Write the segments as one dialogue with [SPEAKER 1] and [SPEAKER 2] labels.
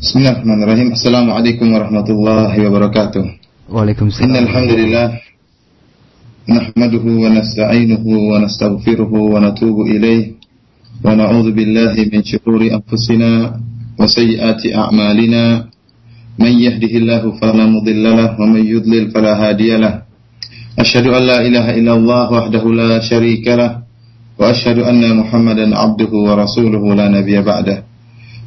[SPEAKER 1] Bismillahirrahmanirrahim. Assalamualaikum warahmatullahi wabarakatuh.
[SPEAKER 2] Waalaikumsalam.
[SPEAKER 1] Innal hamdalillah nahmaduhu wa nasta'inuhu wa nastaghfiruhu wa natubu ilayh wa na'udzu billahi min shururi anfusina wa sayyiati a'malina. Man yahdihillahu fala mudilla lahu wa man yudlil fala hadiya lahu. Asyhadu an la ilaha illallah wahdahu la syarika lahu wa asyhadu anna Muhammadan 'abduhu wa rasuluhu la nabiyya ba'dahu.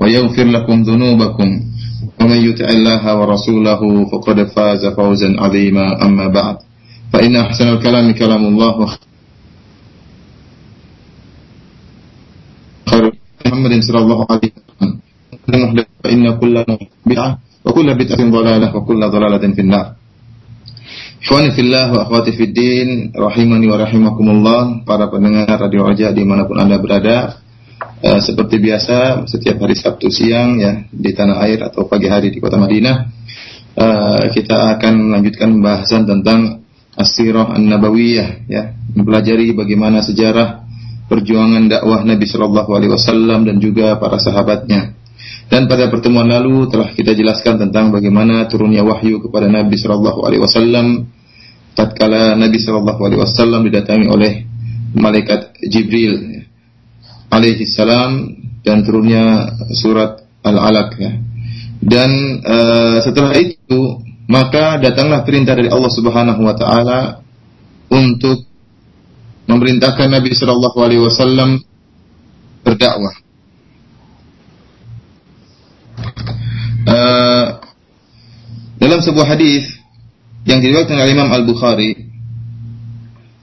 [SPEAKER 1] ويغفر لكم ذنوبكم. ومن يطع الله ورسوله فقد فاز فوزا عظيما. أما بعد فإن أحسن الكلام كلام الله. خير محمد صلى الله عليه وسلم. فإن كل بدعة وكل بدعة ضلالة وكل ضلالة في النار. Ikhwani fillah wa akhwati fid din rahimani wa rahimakumullah para pendengar radio Raja dimanapun anda berada. Uh, seperti biasa setiap hari Sabtu siang ya di tanah air atau pagi hari di kota Madinah uh, kita akan melanjutkan pembahasan tentang Asirah An-Nabawiyah ya mempelajari bagaimana sejarah perjuangan dakwah Nabi Shallallahu alaihi wasallam dan juga para sahabatnya. Dan pada pertemuan lalu telah kita jelaskan tentang bagaimana turunnya wahyu kepada Nabi Shallallahu alaihi wasallam tatkala Nabi Shallallahu alaihi wasallam didatangi oleh malaikat Jibril ya alaihi salam dan turunnya surat Al-Alaq ya. Dan uh, setelah itu maka datanglah perintah dari Allah Subhanahu wa taala untuk memerintahkan Nabi sallallahu alaihi wasallam berdakwah. Uh, dalam sebuah hadis yang diriwayatkan oleh Imam Al-Bukhari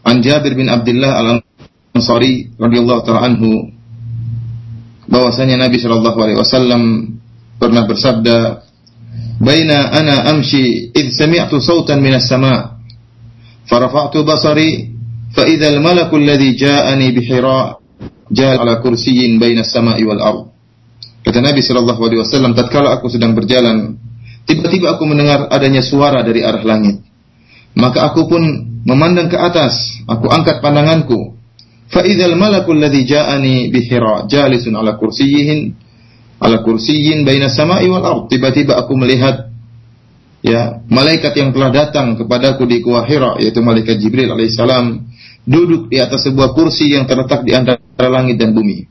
[SPEAKER 1] an Jabir bin Abdullah Al-Ansari radhiyallahu taala anhu bahwasanya Nabi Shallallahu Alaihi Wasallam pernah bersabda, "Baina ana amshi id sami'tu sautan minas sama, farafa'tu basari, fa idzal malaku alladhi ja'ani bihira jal ala kursiyyin baina samai wal ard." Kata Nabi Shallallahu Alaihi Wasallam, tatkala aku sedang berjalan, tiba-tiba aku mendengar adanya suara dari arah langit. Maka aku pun memandang ke atas, aku angkat pandanganku, Fa'idhal malakul ladhi ja'ani bihira jalisun ala kursiyihin ala kursiyin baina sama'i wal ard. Tiba-tiba melihat ya malaikat yang telah datang kepadaku di Gua Hira yaitu malaikat Jibril alaihissalam duduk di atas sebuah kursi yang terletak di antara langit dan bumi.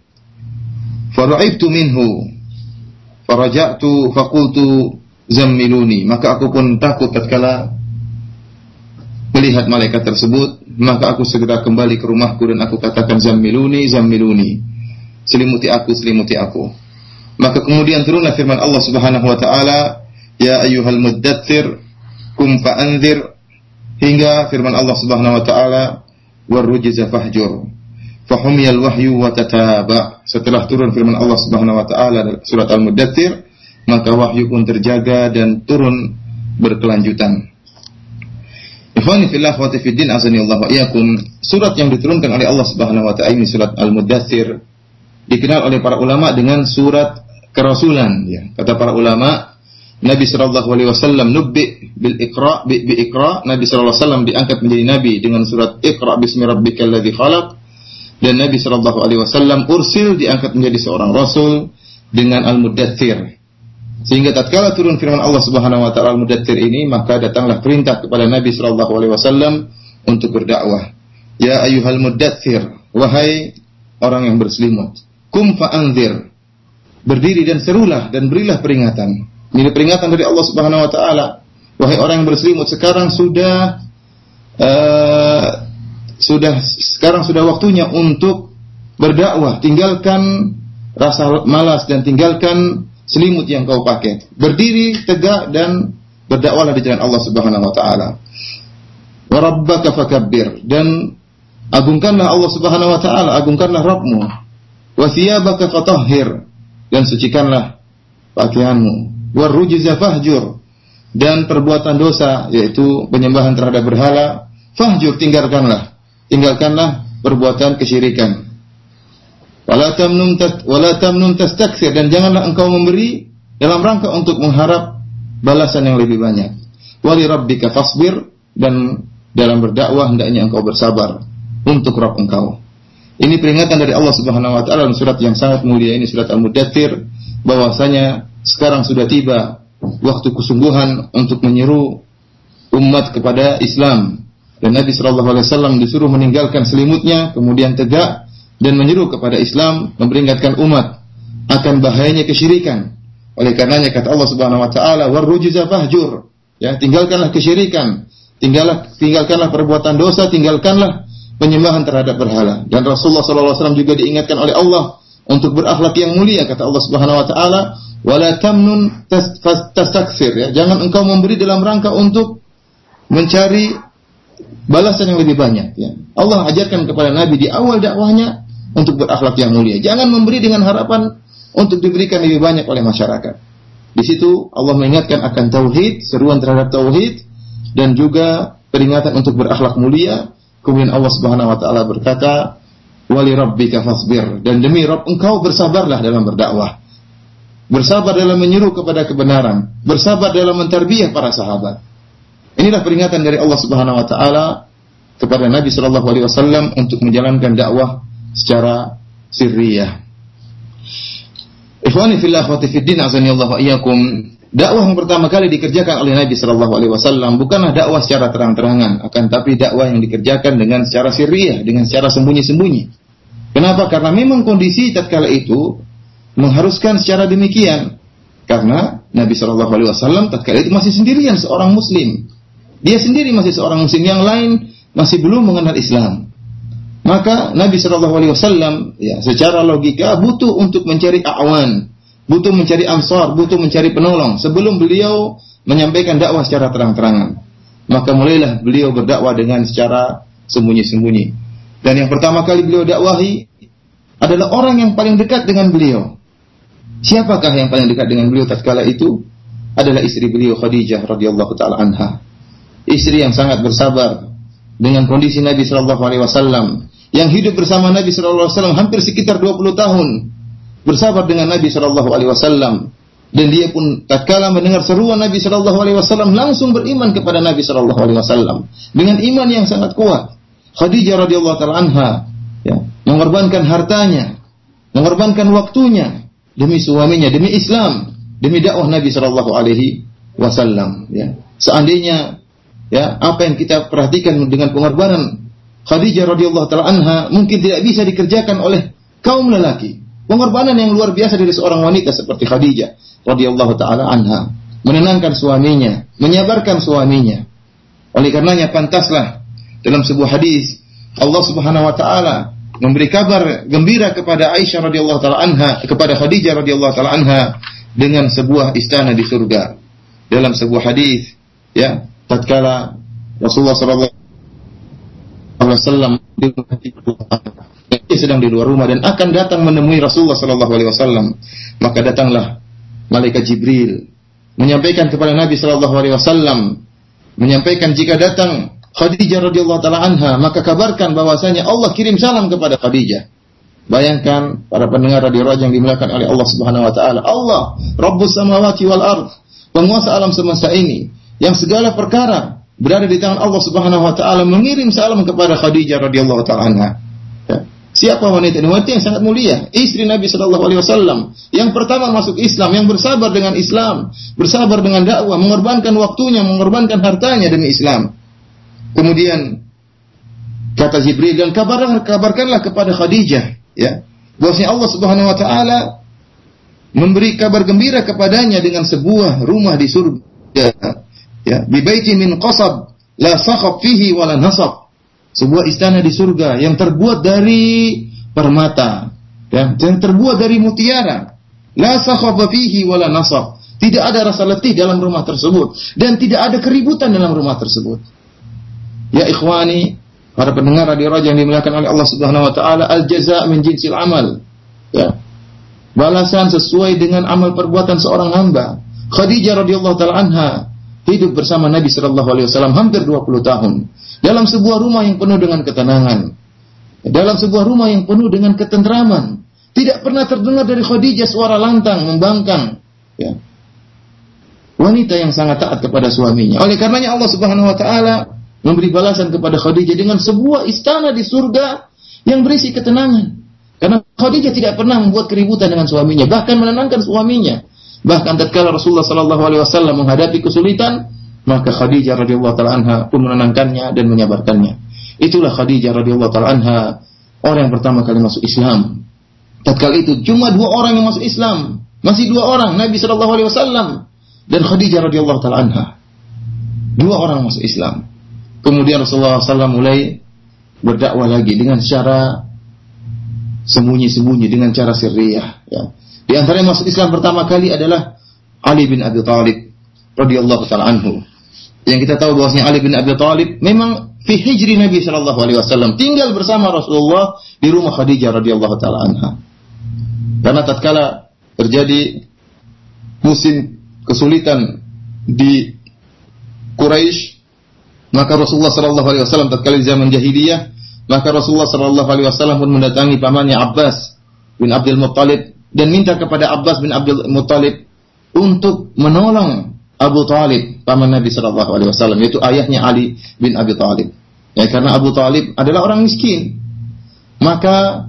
[SPEAKER 1] Fara'ibtu minhu faraja'tu faqultu zammiluni maka aku pun takut tatkala melihat malaikat tersebut maka aku segera kembali ke rumahku dan aku katakan zammiluni zammiluni. Selimuti aku selimuti aku. Maka kemudian turunlah firman Allah Subhanahu wa taala ya ayyuhal muddatsir kum fa'anzir hingga firman Allah Subhanahu wa taala warujza fahjur fahumiyal wahyu wa tataba. Setelah turun firman Allah Subhanahu wa taala surat al-muddatsir maka wahyu pun terjaga dan turun berkelanjutan Ikhwani fillah wa fiddin azani Allah wa iyakum. Surat yang diturunkan oleh Allah Subhanahu wa taala ini surat Al-Mudaththir dikenal oleh para ulama dengan surat kerasulan ya. Kata para ulama, Nabi sallallahu alaihi wasallam nubbi bil iqra bi, bi iqra, Nabi sallallahu alaihi wasallam diangkat menjadi nabi dengan surat Iqra bismi rabbikal ladzi khalaq dan Nabi sallallahu alaihi wasallam ursil diangkat menjadi seorang rasul dengan Al-Mudaththir sehingga tatkala turun firman Allah Subhanahu wa taala Al-Mudaththir ini, maka datanglah perintah kepada Nabi sallallahu alaihi wasallam untuk berdakwah. Ya ayyuhal mudaththir, wahai orang yang berselimut, kum fa'anzir. Berdiri dan serulah dan berilah peringatan. Ini peringatan dari Allah Subhanahu wa taala. Wahai orang yang berselimut, sekarang sudah uh, sudah sekarang sudah waktunya untuk berdakwah. Tinggalkan rasa malas dan tinggalkan selimut yang kau pakai. Berdiri tegak dan berdakwahlah di jalan Allah Subhanahu wa taala. Wa rabbaka fakabbir dan agungkanlah Allah Subhanahu wa taala, agungkanlah Rabbmu. Wa thiyabaka fatahhir dan sucikanlah pakaianmu. warujza fahjur dan perbuatan dosa yaitu penyembahan terhadap berhala fahjur tinggalkanlah tinggalkanlah perbuatan kesyirikan wala tamnun wala tamnun dan janganlah engkau memberi dalam rangka untuk mengharap balasan yang lebih banyak. Wali rabbika fasbir. Dan dalam berdakwah hendaknya engkau bersabar untuk Rabb engkau. Ini peringatan dari Allah Subhanahu wa taala dalam surat yang sangat mulia ini surat Al-Mudaththir bahwasanya sekarang sudah tiba waktu kesungguhan untuk menyeru umat kepada Islam. Dan Nabi Shallallahu Alaihi Wasallam disuruh meninggalkan selimutnya kemudian tegak dan menyeru kepada Islam memperingatkan umat akan bahayanya kesyirikan. Oleh karenanya kata Allah Subhanahu Wa Taala warrujiza fahjur. Ya tinggalkanlah kesyirikan tinggallah tinggalkanlah perbuatan dosa tinggalkanlah penyembahan terhadap berhala. Dan Rasulullah Shallallahu Alaihi Wasallam juga diingatkan oleh Allah untuk berakhlak yang mulia kata Allah Subhanahu Wa Taala wala tamnun tastaksir. Ya jangan engkau memberi dalam rangka untuk mencari balasan yang lebih banyak. Ya Allah ajarkan kepada Nabi di awal dakwahnya untuk berakhlak yang mulia. Jangan memberi dengan harapan untuk diberikan lebih banyak oleh masyarakat. Di situ Allah mengingatkan akan tauhid seruan terhadap tauhid dan juga peringatan untuk berakhlak mulia. Kemudian Allah Subhanahu wa taala berkata wali rabbika fasbir. Dan demi Rabb engkau bersabarlah dalam berdakwah. Bersabar dalam menyeru kepada kebenaran, bersabar dalam menterbiah para sahabat. Inilah peringatan dari Allah Subhanahu wa taala kepada Nabi sallallahu alaihi wasallam untuk menjalankan dakwah secara sirriyah. Ikhwani fillah wa fiddin azani Allah wa. Dakwah yang pertama kali dikerjakan oleh Nabi sallallahu alaihi wasallam bukanlah dakwah secara terang-terangan, akan tapi dakwah yang dikerjakan dengan secara sirriyah, dengan secara sembunyi-sembunyi. Kenapa? Karena memang kondisi tatkala itu mengharuskan secara demikian karena Nabi Shallallahu Alaihi Wasallam tatkala itu masih sendirian seorang Muslim. Dia sendiri masih seorang Muslim, yang lain masih belum mengenal Islam. Maka Nabi Shallallahu Alaihi Wasallam ya secara logika butuh untuk mencari awan, butuh mencari ansar, butuh mencari penolong sebelum beliau menyampaikan dakwah secara terang-terangan. Maka mulailah beliau berdakwah dengan secara sembunyi-sembunyi. Dan yang pertama kali beliau dakwahi adalah orang yang paling dekat dengan beliau, Siapakah yang paling dekat dengan beliau tatkala itu? Adalah istri beliau Khadijah radhiyallahu taala anha. Istri yang sangat bersabar dengan kondisi Nabi sallallahu alaihi wasallam yang hidup bersama Nabi sallallahu alaihi wasallam hampir sekitar 20 tahun. Bersabar dengan Nabi sallallahu alaihi wasallam dan dia pun tatkala mendengar seruan Nabi sallallahu alaihi wasallam langsung beriman kepada Nabi sallallahu alaihi wasallam dengan iman yang sangat kuat. Khadijah radhiyallahu taala anha ya, mengorbankan hartanya, mengorbankan waktunya, demi suaminya, demi Islam, demi dakwah Nabi Shallallahu Alaihi Wasallam. Ya. Seandainya ya apa yang kita perhatikan dengan pengorbanan Khadijah radhiyallahu taala anha mungkin tidak bisa dikerjakan oleh kaum lelaki. Pengorbanan yang luar biasa dari seorang wanita seperti Khadijah radhiyallahu taala anha, menenangkan suaminya, menyabarkan suaminya. Oleh karenanya pantaslah dalam sebuah hadis Allah Subhanahu wa taala memberi kabar gembira kepada Aisyah radhiyallahu taala anha kepada Khadijah radhiyallahu taala anha dengan sebuah istana di surga. Dalam sebuah hadis ya, tatkala Rasulullah sallallahu alaihi wasallam sedang di luar rumah dan akan datang menemui Rasulullah sallallahu alaihi wasallam, maka datanglah malaikat Jibril menyampaikan kepada Nabi sallallahu alaihi wasallam menyampaikan jika datang Khadijah radhiyallahu taala anha, maka kabarkan bahwasanya Allah kirim salam kepada Khadijah. Bayangkan para pendengar radio Raja yang dimuliakan oleh Allah Subhanahu wa taala. Allah, Rabbus samawati wal ard, penguasa alam semesta ini, yang segala perkara berada di tangan Allah Subhanahu wa taala mengirim salam kepada Khadijah radhiyallahu taala anha. Ya. Siapa wanita ini? Wanita yang sangat mulia, istri Nabi Shallallahu Alaihi Wasallam, yang pertama masuk Islam, yang bersabar dengan Islam, bersabar dengan dakwah, mengorbankan waktunya, mengorbankan hartanya demi Islam. Kemudian kata Jibril dan kabarkan, kabarkanlah kepada Khadijah ya bahwasanya Allah Subhanahu wa taala memberi kabar gembira kepadanya dengan sebuah rumah di surga ya bi baiti min qasab la sakhab fihi wala nasab sebuah istana di surga yang terbuat dari permata ya yang terbuat dari mutiara la sakhab fihi wala nasab tidak ada rasa letih dalam rumah tersebut dan tidak ada keributan dalam rumah tersebut Ya ikhwani, para pendengar radio Raja yang dimuliakan oleh Allah Subhanahu wa taala, al jaza min jinsil amal. Ya. Balasan sesuai dengan amal perbuatan seorang hamba. Khadijah radhiyallahu taala anha hidup bersama Nabi sallallahu alaihi wasallam hampir 20 tahun dalam sebuah rumah yang penuh dengan ketenangan. Dalam sebuah rumah yang penuh dengan ketentraman. Tidak pernah terdengar dari Khadijah suara lantang, membangkang. Ya. Wanita yang sangat taat kepada suaminya. Oleh karenanya Allah Subhanahu wa taala memberi balasan kepada Khadijah dengan sebuah istana di surga yang berisi ketenangan. Karena Khadijah tidak pernah membuat keributan dengan suaminya, bahkan menenangkan suaminya. Bahkan tatkala Rasulullah sallallahu alaihi wasallam menghadapi kesulitan, maka Khadijah radhiyallahu taala anha pun menenangkannya dan menyabarkannya. Itulah Khadijah radhiyallahu taala anha, orang yang pertama kali masuk Islam. Tatkala itu cuma dua orang yang masuk Islam, masih dua orang, Nabi sallallahu alaihi wasallam dan Khadijah radhiyallahu taala anha. Dua orang masuk Islam. Kemudian Rasulullah SAW mulai berdakwah lagi dengan cara sembunyi-sembunyi dengan cara sirriyah. Ya. Di antara yang masuk Islam pertama kali adalah Ali bin Abi Thalib radhiyallahu taala anhu. Yang kita tahu bahwasanya Ali bin Abi Thalib memang fi hijri Nabi sallallahu alaihi wasallam tinggal bersama Rasulullah di rumah Khadijah radhiyallahu taala anha. Karena tatkala terjadi musim kesulitan di Quraisy maka Rasulullah Shallallahu Alaihi Wasallam tatkala zaman jahiliyah, maka Rasulullah Shallallahu Alaihi Wasallam pun mendatangi pamannya Abbas bin Abdul Muttalib dan minta kepada Abbas bin Abdul Muttalib untuk menolong Abu Talib paman Nabi Shallallahu Alaihi Wasallam yaitu ayahnya Ali bin Abi Talib. Ya karena Abu Talib adalah orang miskin, maka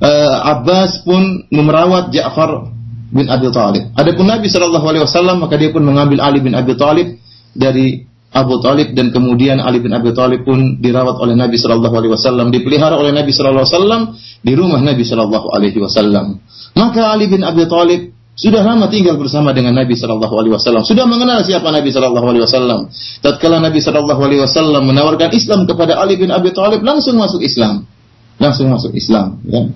[SPEAKER 1] uh, Abbas pun memerawat Ja'far bin Abi Talib. Adapun Nabi Shallallahu Alaihi Wasallam maka dia pun mengambil Ali bin Abi Talib dari Abu Talib dan kemudian Ali bin Abi Talib pun dirawat oleh Nabi Shallallahu Alaihi Wasallam, dipelihara oleh Nabi Shallallahu Alaihi Wasallam di rumah Nabi Shallallahu Alaihi Wasallam. Maka Ali bin Abi Talib sudah lama tinggal bersama dengan Nabi Shallallahu Alaihi Wasallam, sudah mengenal siapa Nabi Shallallahu Alaihi Wasallam. Tatkala Nabi Shallallahu Alaihi Wasallam menawarkan Islam kepada Ali bin Abi Talib, langsung masuk Islam, langsung masuk Islam. Ya.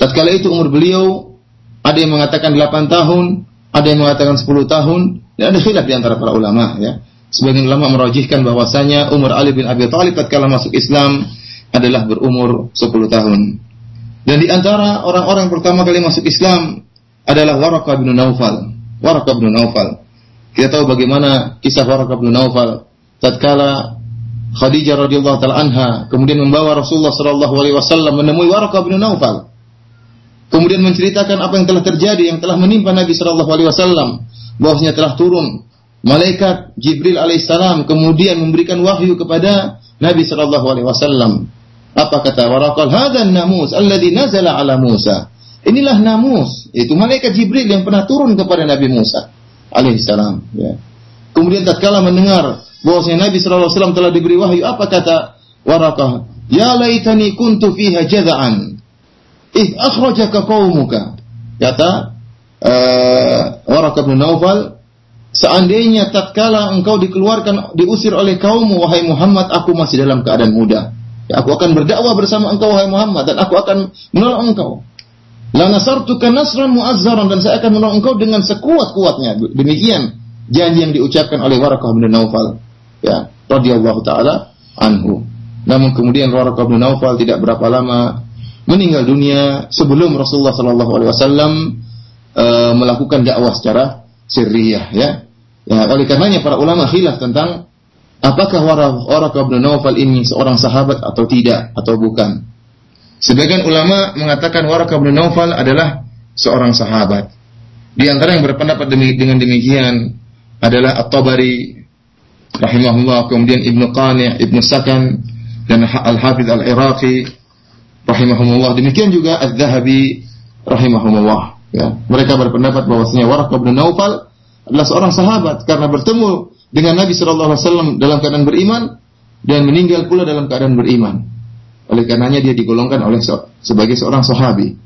[SPEAKER 1] Tatkala itu umur beliau ada yang mengatakan 8 tahun, ada yang mengatakan 10 tahun, dan ada khilaf di antara para ulama ya. Sebagian ulama merajihkan bahwasanya umur Ali bin Abi Thalib tatkala masuk Islam adalah berumur 10 tahun. Dan di antara orang-orang pertama kali masuk Islam adalah Waraqah bin Naufal. Waraqah bin Naufal. Kita tahu bagaimana kisah Waraqah bin Naufal tatkala Khadijah radhiyallahu taala anha kemudian membawa Rasulullah sallallahu alaihi wasallam menemui Waraqah bin Naufal. Kemudian menceritakan apa yang telah terjadi yang telah menimpa Nabi sallallahu alaihi wasallam bahwasanya telah turun malaikat Jibril alaihissalam kemudian memberikan wahyu kepada Nabi sallallahu alaihi wasallam. Apa kata Waraqal? Hadzal namus alladhi nazala ala Musa. Inilah namus, itu malaikat Jibril yang pernah turun kepada Nabi Musa alaihissalam. Ya. Kemudian tatkala mendengar bahwasanya Nabi sallallahu alaihi wasallam telah diberi wahyu, apa kata Waraqah? Ya laitani kuntu fiha jaza'an. Ih akhrajaka qaumuka. Kata uh, Waraqah bin Naufal, seandainya tatkala engkau dikeluarkan, diusir oleh kaummu, wahai Muhammad, aku masih dalam keadaan muda. Ya, aku akan berdakwah bersama engkau, wahai Muhammad, dan aku akan menolong engkau. La nasartuka nasran mu'azzaran dan saya akan menolong engkau dengan sekuat-kuatnya. Demikian janji yang diucapkan oleh Waraqah bin Naufal. Ya, radhiyallahu taala anhu. Namun kemudian Waraqah bin Naufal tidak berapa lama meninggal dunia sebelum Rasulullah sallallahu alaihi wasallam e, melakukan dakwah secara sirriyah ya. Ya, oleh karenanya para ulama khilaf tentang apakah Waraqah bin Nawfal ini seorang sahabat atau tidak atau bukan. Sebagian ulama mengatakan Waraqah bin Nawfal adalah seorang sahabat. Di antara yang berpendapat dengan demikian adalah At-Tabari rahimahullah, kemudian Ibnu Qani', Ibnu Sakan dan Al-Hafidz Al-Iraqi rahimahumullah. Demikian juga Az-Zahabi rahimahumullah. Ya, mereka berpendapat bahwasanya Waraqah bin Naufal adalah seorang sahabat karena bertemu dengan Nabi Shallallahu Alaihi Wasallam dalam keadaan beriman dan meninggal pula dalam keadaan beriman. Oleh karenanya dia digolongkan oleh sebagai seorang sahabi.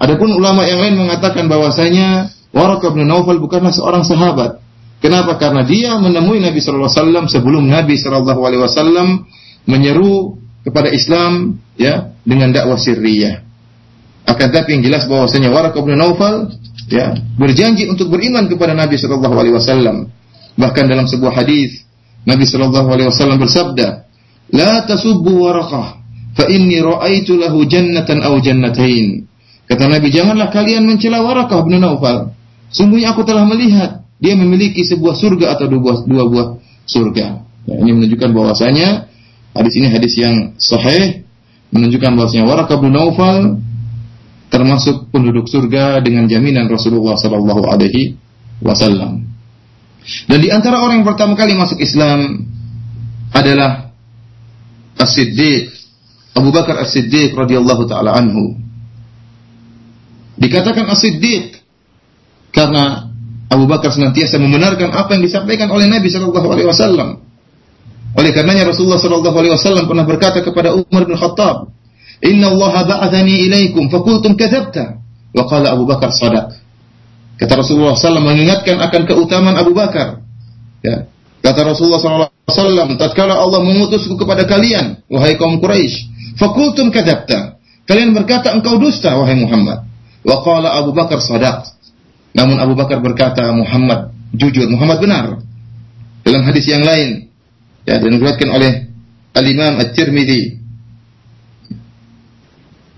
[SPEAKER 1] Adapun ulama yang lain mengatakan bahwasanya Waraqah bin Naufal bukanlah seorang sahabat. Kenapa? Karena dia menemui Nabi Shallallahu Alaihi Wasallam sebelum Nabi Shallallahu Alaihi Wasallam menyeru kepada Islam ya dengan dakwah sirriyah. Akan tapi yang jelas bahwasanya Waraqah bin Naufal ya berjanji untuk beriman kepada Nabi sallallahu alaihi wasallam. Bahkan dalam sebuah hadis Nabi sallallahu alaihi wasallam bersabda, "La tasubbu Waraqah, fa inni ra'aitu lahu jannatan aw jannatain." Kata Nabi, janganlah kalian mencela Waraqah bin Naufal. Sungguhnya aku telah melihat dia memiliki sebuah surga atau dua buah, dua buah surga. Ya, ini menunjukkan bahwasanya hadis ini hadis yang sahih menunjukkan bahwasanya Waraka bin Naufal termasuk penduduk surga dengan jaminan Rasulullah sallallahu alaihi wasallam. Dan di antara orang yang pertama kali masuk Islam adalah As-Siddiq Abu Bakar As-Siddiq radhiyallahu taala anhu. Dikatakan As-Siddiq karena Abu Bakar senantiasa membenarkan apa yang disampaikan oleh Nabi sallallahu alaihi wasallam. Oleh karenanya Rasulullah sallallahu alaihi wasallam pernah berkata kepada Umar bin Khattab, "Inna Allah ba'athani ilaikum fakultum kadzabta." Wa qala Abu Bakar sadaq. Kata Rasulullah SAW mengingatkan akan keutamaan Abu Bakar. Ya. Kata Rasulullah SAW, tatkala Allah mengutusku kepada kalian, wahai kaum Quraisy, fakultum kadzabta. Kalian berkata engkau dusta wahai Muhammad. Wa qala Abu Bakar sadaq. Namun Abu Bakar berkata Muhammad jujur, Muhammad benar. Dalam hadis yang lain ya dan diriwayatkan oleh Al-Imam At-Tirmidzi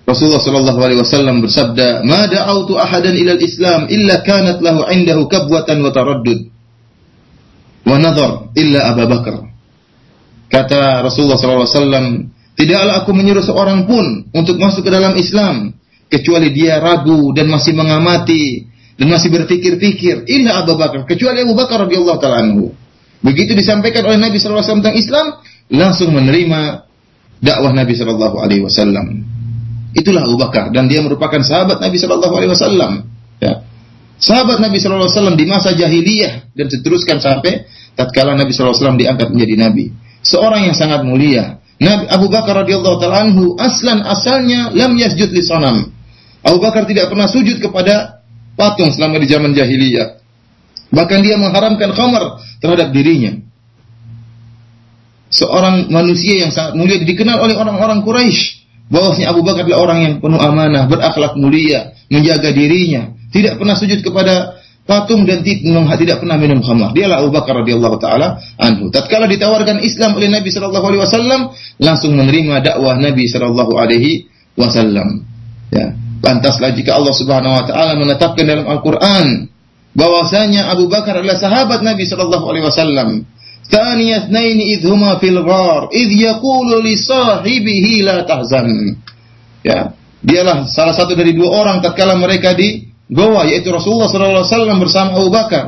[SPEAKER 1] Rasulullah sallallahu alaihi wasallam bersabda, "Ma da'autu ahadan ila al-Islam illa kanat lahu 'indahu kabwatan wa taraddud wa nadhar illa Abu Bakar." Kata Rasulullah sallallahu alaihi wasallam, "Tidaklah aku menyuruh seorang pun untuk masuk ke dalam Islam kecuali dia ragu dan masih mengamati dan masih berpikir-pikir illa Abu Bakar kecuali Abu Bakar radhiyallahu taala anhu. Begitu disampaikan oleh Nabi wasallam tentang Islam, langsung menerima dakwah Nabi sallallahu alaihi wasallam. Itulah Abu Bakar dan dia merupakan sahabat Nabi sallallahu alaihi wasallam. Ya. Sahabat Nabi sallallahu alaihi wasallam di masa jahiliyah dan seteruskan sampai tatkala Nabi sallallahu alaihi wasallam diangkat menjadi nabi. Seorang yang sangat mulia. Nabi Abu Bakar radhiyallahu taala anhu aslan asalnya lam yasjud li sanam. Abu Bakar tidak pernah sujud kepada patung selama di zaman jahiliyah. Bahkan dia mengharamkan khamar terhadap dirinya. Seorang manusia yang sangat mulia dikenal oleh orang-orang Quraisy bahwasanya Abu Bakar adalah orang yang penuh amanah, berakhlak mulia, menjaga dirinya, tidak pernah sujud kepada patung dan tidak pernah minum khamar. Dialah Abu Bakar radhiyallahu taala anhu. Tatkala ditawarkan Islam oleh Nabi sallallahu alaihi wasallam, langsung menerima dakwah Nabi sallallahu alaihi wasallam. Ya. Pantaslah jika Allah Subhanahu wa taala menetapkan dalam Al-Qur'an bahwasanya Abu Bakar adalah sahabat Nabi sallallahu alaihi wasallam. Tsani idhuma fil ghar idh yaqulu li sahibihi la tahzan. Ya, dialah salah satu dari dua orang tatkala mereka di goa yaitu Rasulullah sallallahu alaihi wasallam bersama Abu Bakar.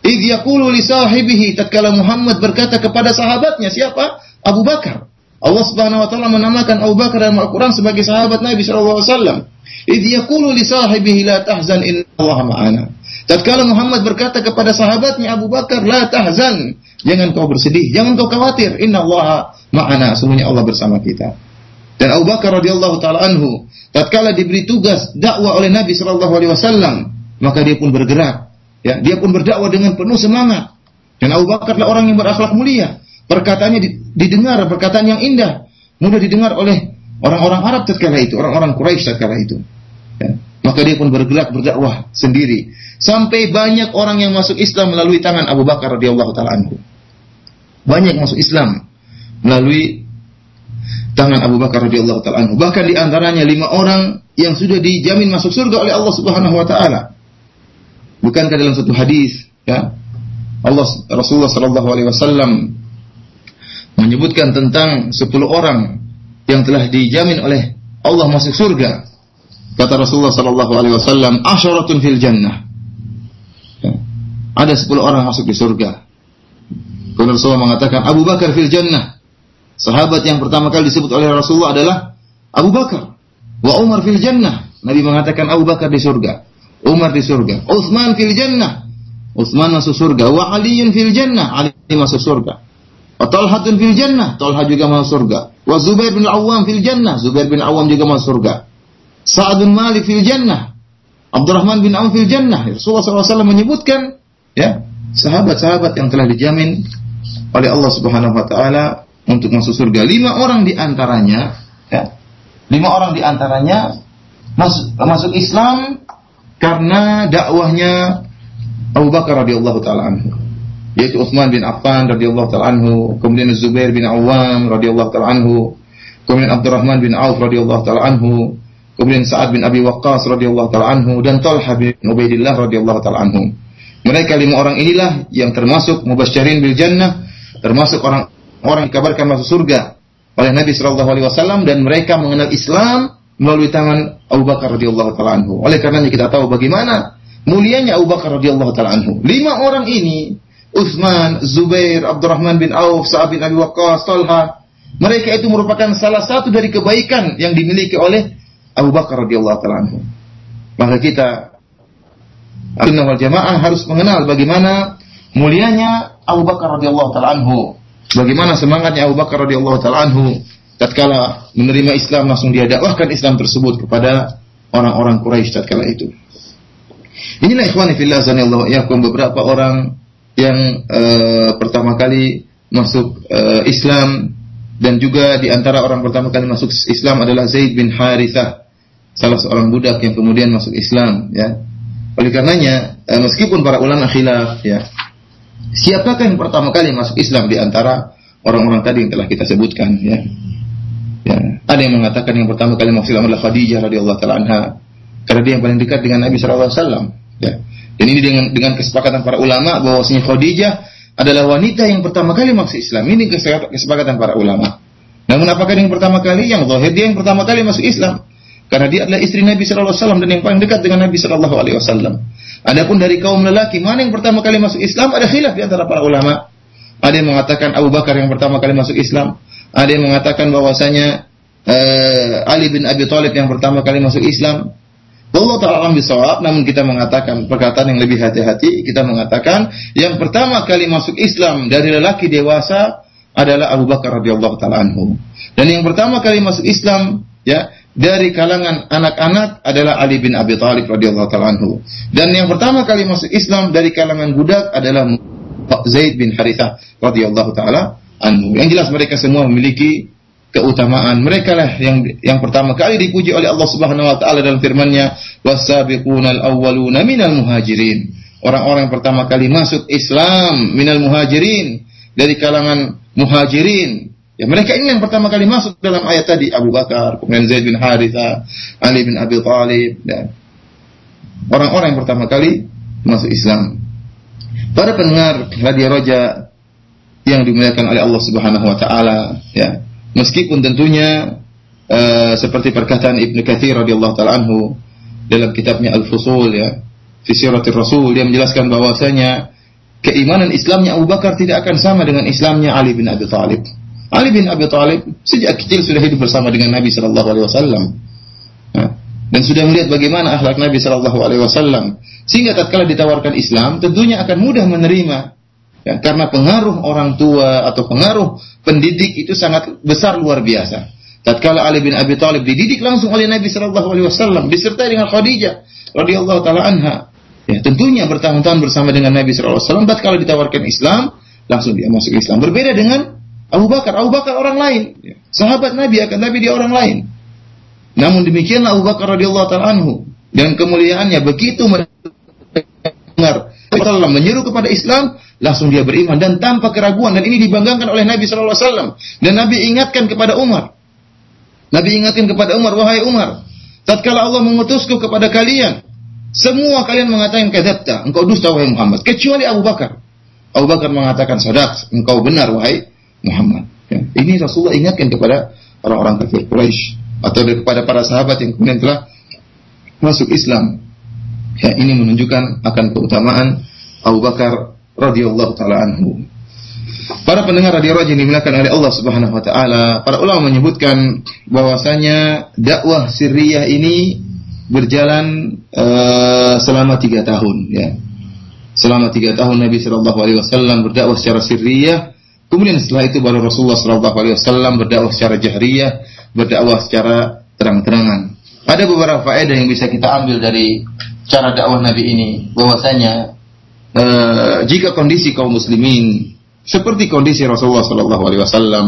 [SPEAKER 1] Idh yaqulu li sahibihi tatkala Muhammad berkata kepada sahabatnya siapa? Abu Bakar. Allah Subhanahu wa taala menamakan Abu Bakar dalam Al-Qur'an sebagai sahabat Nabi sallallahu alaihi wasallam. Idh yaqulu li sahibihi la tahzan inna Allah ma'ana. Tatkala Muhammad berkata kepada sahabatnya Abu Bakar, "La tahzan." Jangan kau bersedih, jangan kau khawatir. Inna Allah ma'ana. Sungguhnya Allah bersama kita. Dan Abu Bakar radhiyallahu taala anhu, tatkala diberi tugas dakwah oleh Nabi sallallahu alaihi wasallam, maka dia pun bergerak. Ya, dia pun berdakwah dengan penuh semangat. Dan Abu Bakar adalah orang yang berakhlak mulia. Perkataannya didengar, perkataan yang indah, mudah didengar oleh orang-orang Arab tatkala itu, orang-orang Quraisy tatkala itu. Ya. Maka dia pun bergerak berdakwah sendiri sampai banyak orang yang masuk Islam melalui tangan Abu Bakar radhiyallahu taala anhu. Banyak masuk Islam melalui tangan Abu Bakar radhiyallahu taala anhu. Bahkan di antaranya lima orang yang sudah dijamin masuk surga oleh Allah Subhanahu wa taala. Bukankah dalam satu hadis ya Allah Rasulullah sallallahu alaihi wasallam menyebutkan tentang 10 orang yang telah dijamin oleh Allah masuk surga. Kata Rasulullah sallallahu alaihi wasallam, "Asyaratun fil jannah." Ya. Ada 10 orang masuk di surga. Kemudian Rasulullah mengatakan Abu Bakar fil jannah. Sahabat yang pertama kali disebut oleh Rasulullah adalah Abu Bakar. Wa Umar fil jannah. Nabi mengatakan Abu Bakar di surga. Umar di surga. Utsman fil jannah. Utsman masuk surga. Wa Aliun fil jannah. Ali masuk surga. Wa Talhatun fil jannah, Talha juga masuk surga. Wa Zubair bin Awam fil jannah, Zubair bin Awam juga masuk surga. Sa'ad bin Malik fil jannah, Abdurrahman bin Auf fil jannah. Rasulullah SAW menyebutkan ya sahabat-sahabat yang telah dijamin oleh Allah Subhanahu wa taala untuk masuk surga. Lima orang di antaranya ya, lima orang di antaranya masuk, masuk Islam karena dakwahnya Abu Bakar radhiyallahu taala anhu yaitu Utsman bin Affan radhiyallahu taala anhu, kemudian Zubair bin Awam radhiyallahu taala anhu, kemudian Abdurrahman bin Auf radhiyallahu taala anhu, kemudian Sa'ad bin Abi Waqqas radhiyallahu taala anhu dan Talha bin Ubaidillah radhiyallahu taala anhu. Mereka lima orang inilah yang termasuk mubasysyirin bil jannah, termasuk orang-orang dikabarkan masuk surga oleh Nabi sallallahu alaihi wasallam dan mereka mengenal Islam melalui tangan Abu Bakar radhiyallahu taala anhu. Oleh karenanya kita tahu bagaimana mulianya Abu Bakar radhiyallahu taala anhu. Lima orang ini Utsman, Zubair, Abdurrahman bin Auf, Sa'ad bin Abi Waqqas, Talha, mereka itu merupakan salah satu dari kebaikan yang dimiliki oleh Abu Bakar radhiyallahu taala anhu. Maka kita Sunnah wal Jamaah harus mengenal bagaimana mulianya Abu Bakar radhiyallahu taala anhu. Bagaimana semangatnya Abu Bakar radhiyallahu taala anhu tatkala menerima Islam langsung dia dakwahkan Islam tersebut kepada orang-orang Quraisy tatkala itu. Inilah ikhwani fillah zanallahu yakum beberapa orang yang uh, pertama kali masuk uh, Islam dan juga di antara orang pertama kali masuk Islam adalah Zaid bin Harithah, salah seorang budak yang kemudian masuk Islam, ya. Oleh karenanya, eh, meskipun para ulama khilaf, ya, siapakah yang pertama kali masuk Islam di antara orang-orang tadi yang telah kita sebutkan, ya. Ya, ada yang mengatakan yang pertama kali masuk Islam adalah Khadijah radhiyallahu taala anha, karena dia yang paling dekat dengan Nabi sallallahu alaihi wasallam, ya. Dan ini dengan dengan kesepakatan para ulama bahwasanya Khadijah adalah wanita yang pertama kali masuk Islam. Ini kesepakatan para ulama. Namun apakah yang pertama kali? Yang zahir dia yang pertama kali masuk Islam. Karena dia adalah istri Nabi Shallallahu Alaihi Wasallam dan yang paling dekat dengan Nabi Shallallahu Alaihi Wasallam. Adapun dari kaum lelaki, mana yang pertama kali masuk Islam? Ada khilaf di antara para ulama. Ada yang mengatakan Abu Bakar yang pertama kali masuk Islam. Ada yang mengatakan bahwasanya uh, Ali bin Abi Thalib yang pertama kali masuk Islam. Allah Ta'ala bisawab, namun kita mengatakan perkataan yang lebih hati-hati, kita mengatakan yang pertama kali masuk Islam dari lelaki dewasa adalah Abu Bakar radhiyallahu taala anhu. Dan yang pertama kali masuk Islam ya dari kalangan anak-anak adalah Ali bin Abi Thalib radhiyallahu taala anhu. Dan yang pertama kali masuk Islam dari kalangan budak adalah Zaid bin Harithah radhiyallahu taala anhu. Yang jelas mereka semua memiliki keutamaan. Mereka lah yang yang pertama kali dipuji oleh Allah Subhanahu wa taala dalam firman-Nya, "Was-sabiqunal awwaluna minal muhajirin." Orang-orang pertama kali masuk Islam minal muhajirin dari kalangan muhajirin. Ya, mereka ini yang pertama kali masuk dalam ayat tadi Abu Bakar, kemudian Zaid bin Haritha, Ali bin Abi Thalib dan orang-orang yang pertama kali masuk Islam. Para pendengar Radio Roja yang dimuliakan oleh Allah Subhanahu wa taala, ya. Meskipun tentunya uh, seperti perkataan Ibnu Katsir radhiyallahu taala anhu dalam kitabnya Al-Fusul ya, fi Rasul dia menjelaskan bahwasanya keimanan Islamnya Abu Bakar tidak akan sama dengan Islamnya Ali bin Abi Thalib. Ali bin Abi Thalib sejak kecil sudah hidup bersama dengan Nabi Shallallahu Alaihi Wasallam dan sudah melihat bagaimana akhlak Nabi Shallallahu Alaihi Wasallam sehingga tatkala ditawarkan Islam tentunya akan mudah menerima Ya, karena pengaruh orang tua atau pengaruh pendidik itu sangat besar luar biasa. Tatkala Ali bin Abi Thalib dididik langsung oleh Nabi Shallallahu Alaihi Wasallam disertai dengan Khadijah radhiyallahu taala anha. Ya, tentunya bertahun-tahun bersama dengan Nabi Shallallahu Alaihi Wasallam. Tatkala ditawarkan Islam, langsung dia masuk Islam. Berbeda dengan Abu Bakar. Abu Bakar orang lain. Ya, sahabat Nabi akan Nabi dia orang lain. Namun demikianlah Abu Bakar radhiyallahu taala anhu dan kemuliaannya begitu mendengar Allah menyeru kepada Islam, langsung dia beriman dan tanpa keraguan dan ini dibanggakan oleh Nabi sallallahu alaihi wasallam dan Nabi ingatkan kepada Umar. Nabi ingatkan kepada Umar, wahai Umar, tatkala Allah mengutusku kepada kalian, semua kalian mengatakan kadzabta, engkau dusta wahai Muhammad, kecuali Abu Bakar. Abu Bakar mengatakan sadaq, engkau benar wahai Muhammad. Ya. Ini Rasulullah ingatkan kepada orang-orang kafir Quraisy atau kepada para sahabat yang kemudian telah masuk Islam. Ya, ini menunjukkan akan keutamaan Abu Bakar radhiyallahu taala anhu. Para pendengar radio Raja dimuliakan oleh Allah Subhanahu wa taala, para ulama menyebutkan bahwasanya dakwah sirriyah ini berjalan uh, selama tiga tahun ya. Selama tiga tahun Nabi Shallallahu Alaihi Wasallam berdakwah secara sirriyah. Kemudian setelah itu baru Rasulullah Shallallahu Alaihi Wasallam berdakwah secara jahriyah, berdakwah secara terang-terangan. Ada beberapa faedah yang bisa kita ambil dari cara dakwah Nabi ini bahwasanya uh, jika kondisi kaum muslimin seperti kondisi Rasulullah Shallallahu Alaihi Wasallam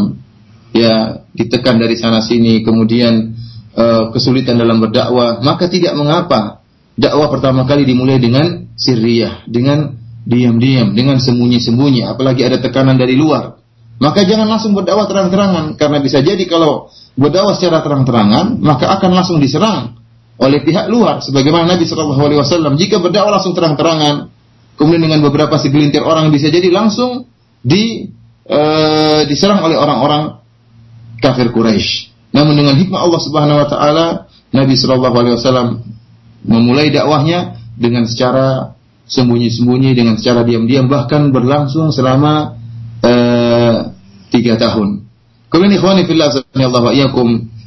[SPEAKER 1] ya ditekan dari sana sini kemudian uh, kesulitan dalam berdakwah maka tidak mengapa dakwah pertama kali dimulai dengan sirriyah dengan diam-diam dengan sembunyi-sembunyi apalagi ada tekanan dari luar. Maka jangan langsung berdakwah terang-terangan karena bisa jadi kalau berdakwah secara terang-terangan maka akan langsung diserang oleh pihak luar sebagaimana Nabi Shallallahu alaihi wasallam. Jika berdakwah langsung terang-terangan kemudian dengan beberapa segelintir orang bisa jadi langsung di e, diserang oleh orang-orang kafir Quraisy. Namun dengan hikmah Allah Subhanahu wa taala Nabi Shallallahu alaihi wasallam memulai dakwahnya dengan secara sembunyi-sembunyi dengan secara diam-diam bahkan berlangsung selama e, tiga tahun. Kemudian ikhwani fillah Allah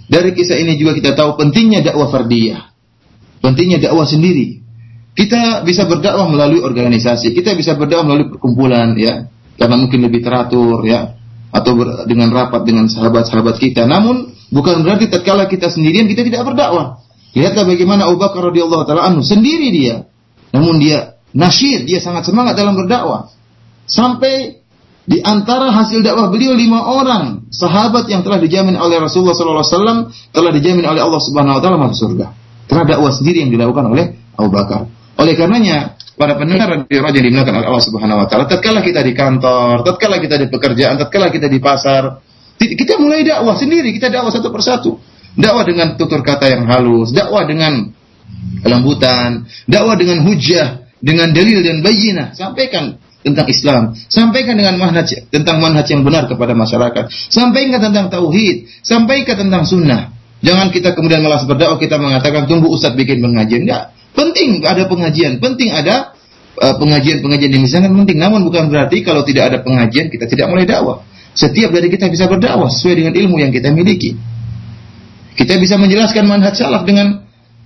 [SPEAKER 1] dari kisah ini juga kita tahu pentingnya dakwah fardiyah. Pentingnya dakwah sendiri. Kita bisa berdakwah melalui organisasi, kita bisa berdakwah melalui perkumpulan ya, karena mungkin lebih teratur ya, atau ber, dengan rapat dengan sahabat-sahabat kita. Namun bukan berarti tatkala kita sendirian kita tidak berdakwah. Lihatlah bagaimana Abu Bakar radhiyallahu taala anhu sendiri dia, namun dia nasyid, dia sangat semangat dalam berdakwah. Sampai di antara hasil dakwah beliau lima orang sahabat yang telah dijamin oleh Rasulullah SAW telah dijamin oleh Allah Subhanahu Wa Taala masuk surga. Karena dakwah sendiri yang dilakukan oleh Abu Bakar. Oleh karenanya para pendengar di yang dimuliakan oleh Allah Subhanahu Wa Taala, tatkala kita di kantor, tatkala kita di pekerjaan, tatkala kita di pasar, kita mulai dakwah sendiri, kita dakwah satu persatu. Dakwah dengan tutur kata yang halus, dakwah dengan kelembutan, dakwah dengan hujah, dengan dalil dan bayinah. Sampaikan tentang Islam, sampaikan dengan manhaj tentang manhaj yang benar kepada masyarakat, sampaikan tentang tauhid, sampaikan tentang sunnah. Jangan kita kemudian malas berdakwah kita mengatakan tunggu ustaz bikin pengajian. Enggak. Penting ada pengajian, penting ada uh, pengajian-pengajian yang sangat penting. Namun bukan berarti kalau tidak ada pengajian kita tidak mulai dakwah. Setiap dari kita bisa berdakwah sesuai dengan ilmu yang kita miliki. Kita bisa menjelaskan manhaj salaf dengan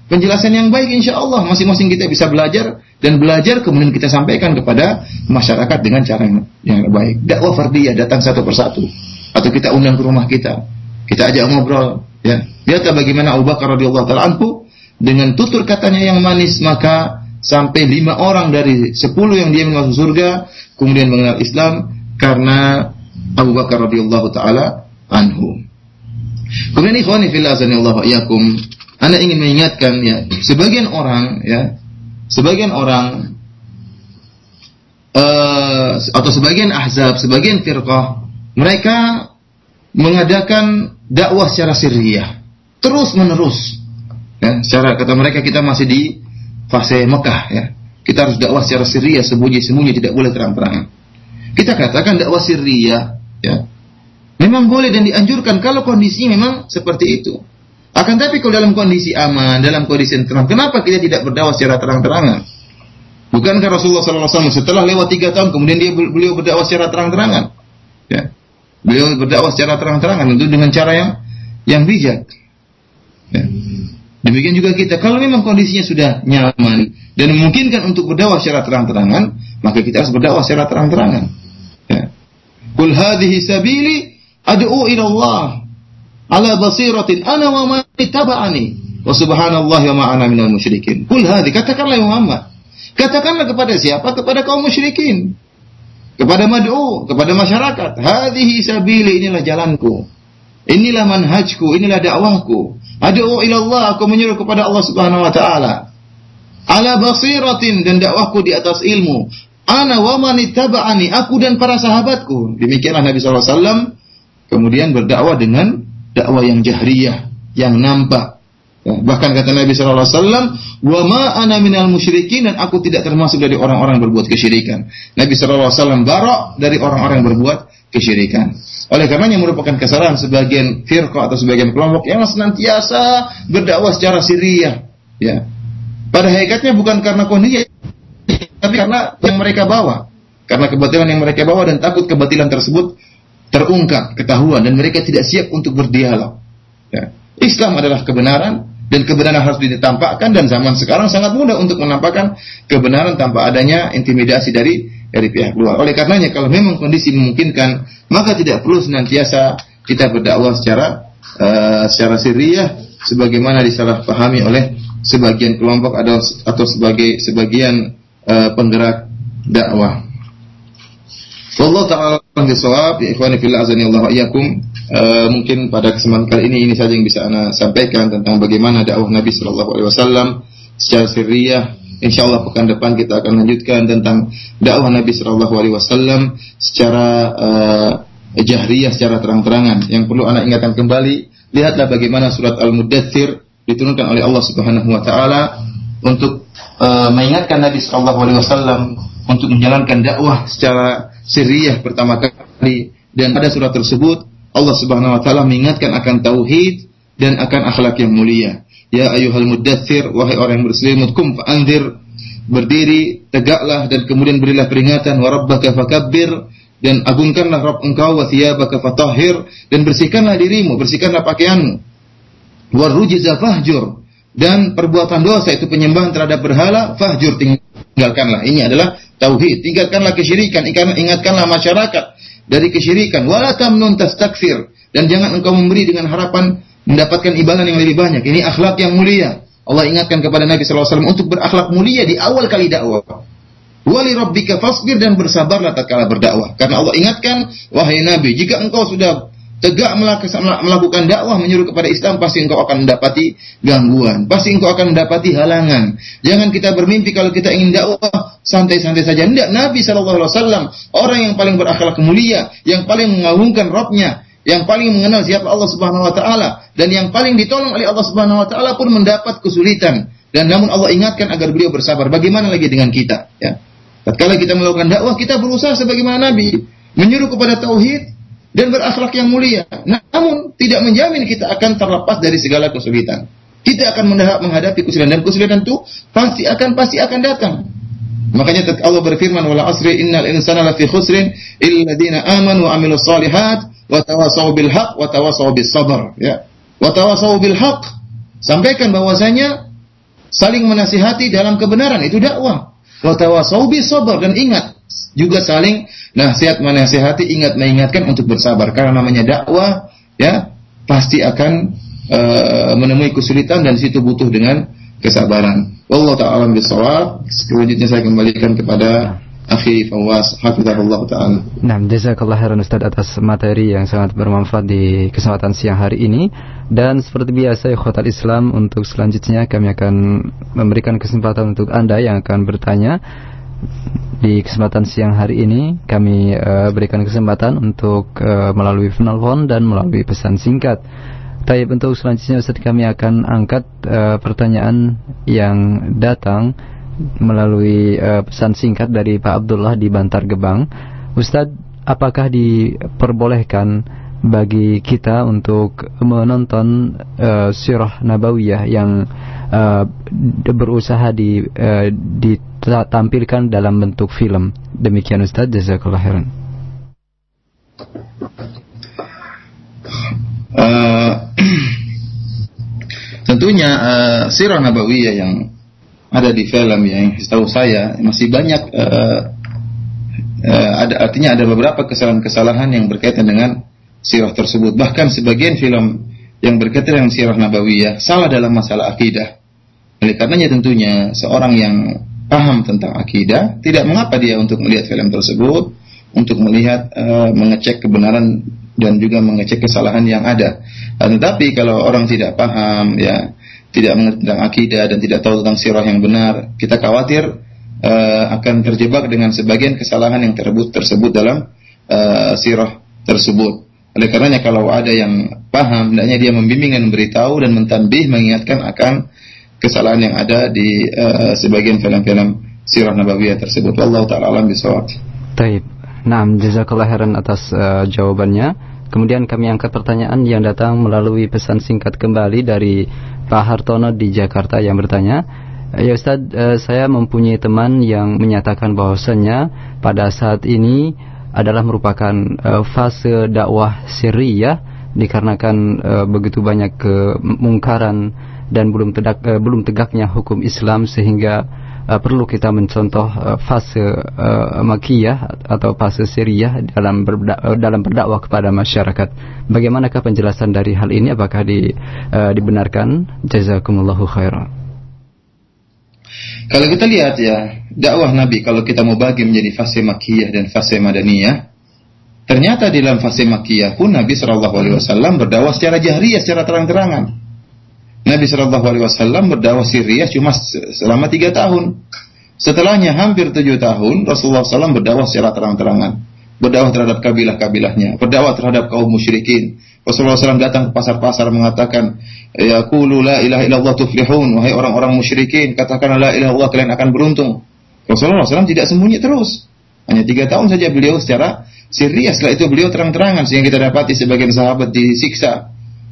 [SPEAKER 1] penjelasan yang baik insya Allah masing-masing kita bisa belajar dan belajar kemudian kita sampaikan kepada masyarakat dengan cara yang, yang baik dakwah fardiyah datang satu persatu atau kita undang ke rumah kita kita ajak ngobrol ya lihatlah bagaimana Abu Bakar radhiyallahu taala anhu dengan tutur katanya yang manis maka sampai lima orang dari sepuluh yang dia masuk surga kemudian mengenal Islam karena Abu Bakar radhiyallahu taala anhu kemudian ikhwani fillah azanillahu iyyakum anda ingin mengingatkan ya, sebagian orang ya, sebagian orang uh, atau sebagian ahzab, sebagian firqah, mereka mengadakan dakwah secara sirriyah, terus menerus. Ya, secara kata mereka kita masih di fase Mekah ya. Kita harus dakwah secara sirriyah, sembunyi-sembunyi, tidak boleh terang-terangan. Kita katakan dakwah sirriyah ya. Memang boleh dan dianjurkan kalau kondisi memang seperti itu. Akan tapi kalau dalam kondisi aman, dalam kondisi yang tenang, kenapa kita tidak berdakwah secara terang-terangan? Bukankah Rasulullah SAW setelah lewat tiga tahun kemudian dia beliau berdakwah secara terang-terangan? Ya. Beliau berdakwah secara terang-terangan itu dengan cara yang yang bijak. Ya. Demikian juga kita, kalau memang kondisinya sudah nyaman dan memungkinkan untuk berdakwah secara terang-terangan, maka kita harus berdakwah secara terang-terangan. Ya. Kul hadhihi sabili ad'u ila Allah ala basiratin ana wa man ittaba'ani wa subhanallahi wa ma ana minal musyrikin. Kul hadhi katakanlah ya Muhammad. Katakanlah kepada siapa? Kepada kaum musyrikin. Kepada mad'u, kepada masyarakat. Hadhihi sabili inilah jalanku. Inilah manhajku, inilah dakwahku. Ad'u ila Allah, aku menyuruh kepada Allah Subhanahu wa taala. Ala basiratin dan dakwahku di atas ilmu. Ana wa man ittaba'ani, aku dan para sahabatku. Demikianlah Nabi SAW kemudian berdakwah dengan dakwah yang jahriyah, yang nampak. Ya, bahkan kata Nabi Wasallam, wa ma ana minal musyrikin dan aku tidak termasuk dari orang-orang berbuat kesyirikan. Nabi Wasallam barok dari orang-orang berbuat kesyirikan. Oleh karenanya merupakan kesalahan sebagian firqah atau sebagian kelompok yang senantiasa berdakwah secara siriyah. Ya. Pada hakikatnya bukan karena kondisi, tapi karena yang mereka bawa. Karena kebatilan yang mereka bawa dan takut kebatilan tersebut terungkap, ketahuan dan mereka tidak siap untuk berdialog. Ya. Islam adalah kebenaran dan kebenaran harus ditampakkan dan zaman sekarang sangat mudah untuk menampakkan kebenaran tanpa adanya intimidasi dari dari pihak luar. Oleh karenanya kalau memang kondisi memungkinkan maka tidak perlu senantiasa kita berdakwah secara uh, secara sirriyah sebagaimana disalahpahami oleh sebagian kelompok atau atau sebagai sebagian uh, penggerak dakwah. Wallahu taala bisawab ya ikhwani fillah azani Allah iyyakum. Uh, mungkin pada kesempatan kali ini ini saja yang bisa ana sampaikan tentang bagaimana dakwah Nabi sallallahu alaihi wasallam secara sirriyah. Insyaallah pekan depan kita akan lanjutkan tentang dakwah Nabi sallallahu alaihi wasallam secara uh, jahriyah secara terang-terangan. Yang perlu anak ingatkan kembali, lihatlah bagaimana surat Al-Mudaththir diturunkan oleh Allah Subhanahu wa taala untuk uh, mengingatkan Nabi sallallahu alaihi wasallam untuk menjalankan dakwah secara sirriyah pertama kali dan pada surat tersebut Allah Subhanahu wa taala mengingatkan akan tauhid dan akan akhlak yang mulia. Ya ayyuhal muddatsir wahai orang yang berselimut kum fa'anzir berdiri tegaklah dan kemudian berilah peringatan wa rabbaka fakabbir dan agungkanlah Rabb engkau wa thiyabaka fatahhir dan bersihkanlah dirimu bersihkanlah pakaianmu. Warujza fahjur dan perbuatan dosa itu penyembahan terhadap berhala fahjur tinggalkanlah. Ini adalah tauhid. Tinggalkanlah kesyirikan ingatkanlah masyarakat dari kesyirikan. Wala tamnun tastakfir dan jangan engkau memberi dengan harapan mendapatkan imbalan yang lebih banyak ini akhlak yang mulia Allah ingatkan kepada Nabi SAW untuk berakhlak mulia di awal kali dakwah. Wali rabbika fasbir dan bersabarlah tatkala berdakwah. Karena Allah ingatkan, wahai Nabi, jika engkau sudah tegak melakukan dakwah menyuruh kepada Islam, pasti engkau akan mendapati gangguan. Pasti engkau akan mendapati halangan. Jangan kita bermimpi kalau kita ingin dakwah santai-santai saja. Tidak, Nabi SAW, orang yang paling berakhlak mulia, yang paling mengagungkan Rabbnya, yang paling mengenal siapa Allah Subhanahu wa taala dan yang paling ditolong oleh Allah Subhanahu wa taala pun mendapat kesulitan dan namun Allah ingatkan agar beliau bersabar. Bagaimana lagi dengan kita, ya? Tatkala kita melakukan dakwah, kita berusaha sebagaimana Nabi menyuruh kepada tauhid dan berakhlak yang mulia. Namun tidak menjamin kita akan terlepas dari segala kesulitan. Kita akan menghadapi kesulitan dan kesulitan itu pasti akan pasti akan datang. Makanya Allah berfirman wala asri innal insana lafi khusrin illa ladina amanu wa amilus solihat wa tawasaw bil haq wa tawasaw bis ya. Wa tawasaw bil haq. Sampaikan bahwasanya saling menasihati dalam kebenaran itu dakwah. Wa tawasaw bis sabr dan ingat juga saling nasihat menasihati ingat mengingatkan untuk bersabar karena namanya dakwah ya pasti akan uh, menemui kesulitan dan situ butuh dengan kesabaran. Allah taala bisawab. Selanjutnya saya kembalikan kepada Akhi Fawaz Hafizahullah Ta'ala.
[SPEAKER 2] Nah, jazakallah khairan Ustaz atas materi yang sangat bermanfaat di kesempatan siang hari ini. Dan seperti biasa Khotal Islam untuk selanjutnya kami akan memberikan kesempatan untuk Anda yang akan bertanya. Di kesempatan siang hari ini kami uh, berikan kesempatan untuk uh, melalui penelpon dan melalui pesan singkat. Tapi untuk selanjutnya Ustaz kami akan angkat uh, pertanyaan yang datang melalui uh, pesan singkat dari Pak Abdullah di Bantar Gebang. Ustadz, apakah diperbolehkan bagi kita untuk menonton uh, sirah nabawiyah yang uh, berusaha di uh, ditampilkan dalam bentuk film. Demikian Ustaz, jazakallah khairan.
[SPEAKER 1] Uh, tentunya uh, sirah nabawiyah yang ada di film ya, yang setahu saya masih banyak uh, uh, ada artinya ada beberapa kesalahan-kesalahan yang berkaitan dengan sirah tersebut. Bahkan sebagian film yang berkaitan dengan sirah nabawiyah salah dalam masalah akidah. Oleh karenanya tentunya seorang yang paham tentang akidah tidak mengapa dia untuk melihat film tersebut, untuk melihat uh, mengecek kebenaran dan juga mengecek kesalahan yang ada. Tetapi kalau orang tidak paham ya tidak mengerti tentang akidah dan tidak tahu tentang sirah yang benar, kita khawatir uh, akan terjebak dengan sebagian kesalahan yang tersebut tersebut dalam uh, sirah tersebut. Oleh karenanya kalau ada yang paham, hendaknya dia membimbing dan memberitahu dan mentanbih mengingatkan akan kesalahan yang ada di uh, sebagian film-film sirah nabawiyah tersebut. Wallahu taala alam bisawab.
[SPEAKER 2] Taib. Nah, jazakallah khairan atas uh, jawabannya. Kemudian kami angkat pertanyaan yang datang melalui pesan singkat kembali dari Pak Hartono di Jakarta yang bertanya, Ya Ustaz, uh, saya mempunyai teman yang menyatakan bahwasanya pada saat ini adalah merupakan uh, fase dakwah Syria dikarenakan uh, begitu banyak kemungkaran dan belum tegak, belum tegaknya hukum Islam sehingga uh, perlu kita mencontoh uh, fase uh, makiyah atau fase Syria dalam dalam berdakwah kepada masyarakat. Bagaimanakah penjelasan dari hal ini? Apakah di, dibenarkan? Jazakumullahu khairan.
[SPEAKER 1] Kalau kita lihat ya, dakwah Nabi kalau kita mau bagi menjadi fase makiyah dan fase madaniyah, ternyata di dalam fase makiyah pun Nabi Wasallam berdakwah secara jahriyah, secara terang-terangan. Nabi Shallallahu Alaihi Wasallam berdakwah Syria cuma selama tiga tahun. Setelahnya hampir tujuh tahun Rasulullah SAW berdakwah secara terang-terangan, berdakwah terhadap kabilah-kabilahnya, berdakwah terhadap kaum musyrikin, Rasulullah SAW datang ke pasar-pasar mengatakan, Ya kulu la ilaha illallah tuflihun. Wahai orang-orang musyrikin, katakan la ilaha illallah kalian akan beruntung. Rasulullah SAW tidak sembunyi terus. Hanya tiga tahun saja beliau secara serius. Setelah itu beliau terang-terangan sehingga kita dapati sebagian sahabat disiksa,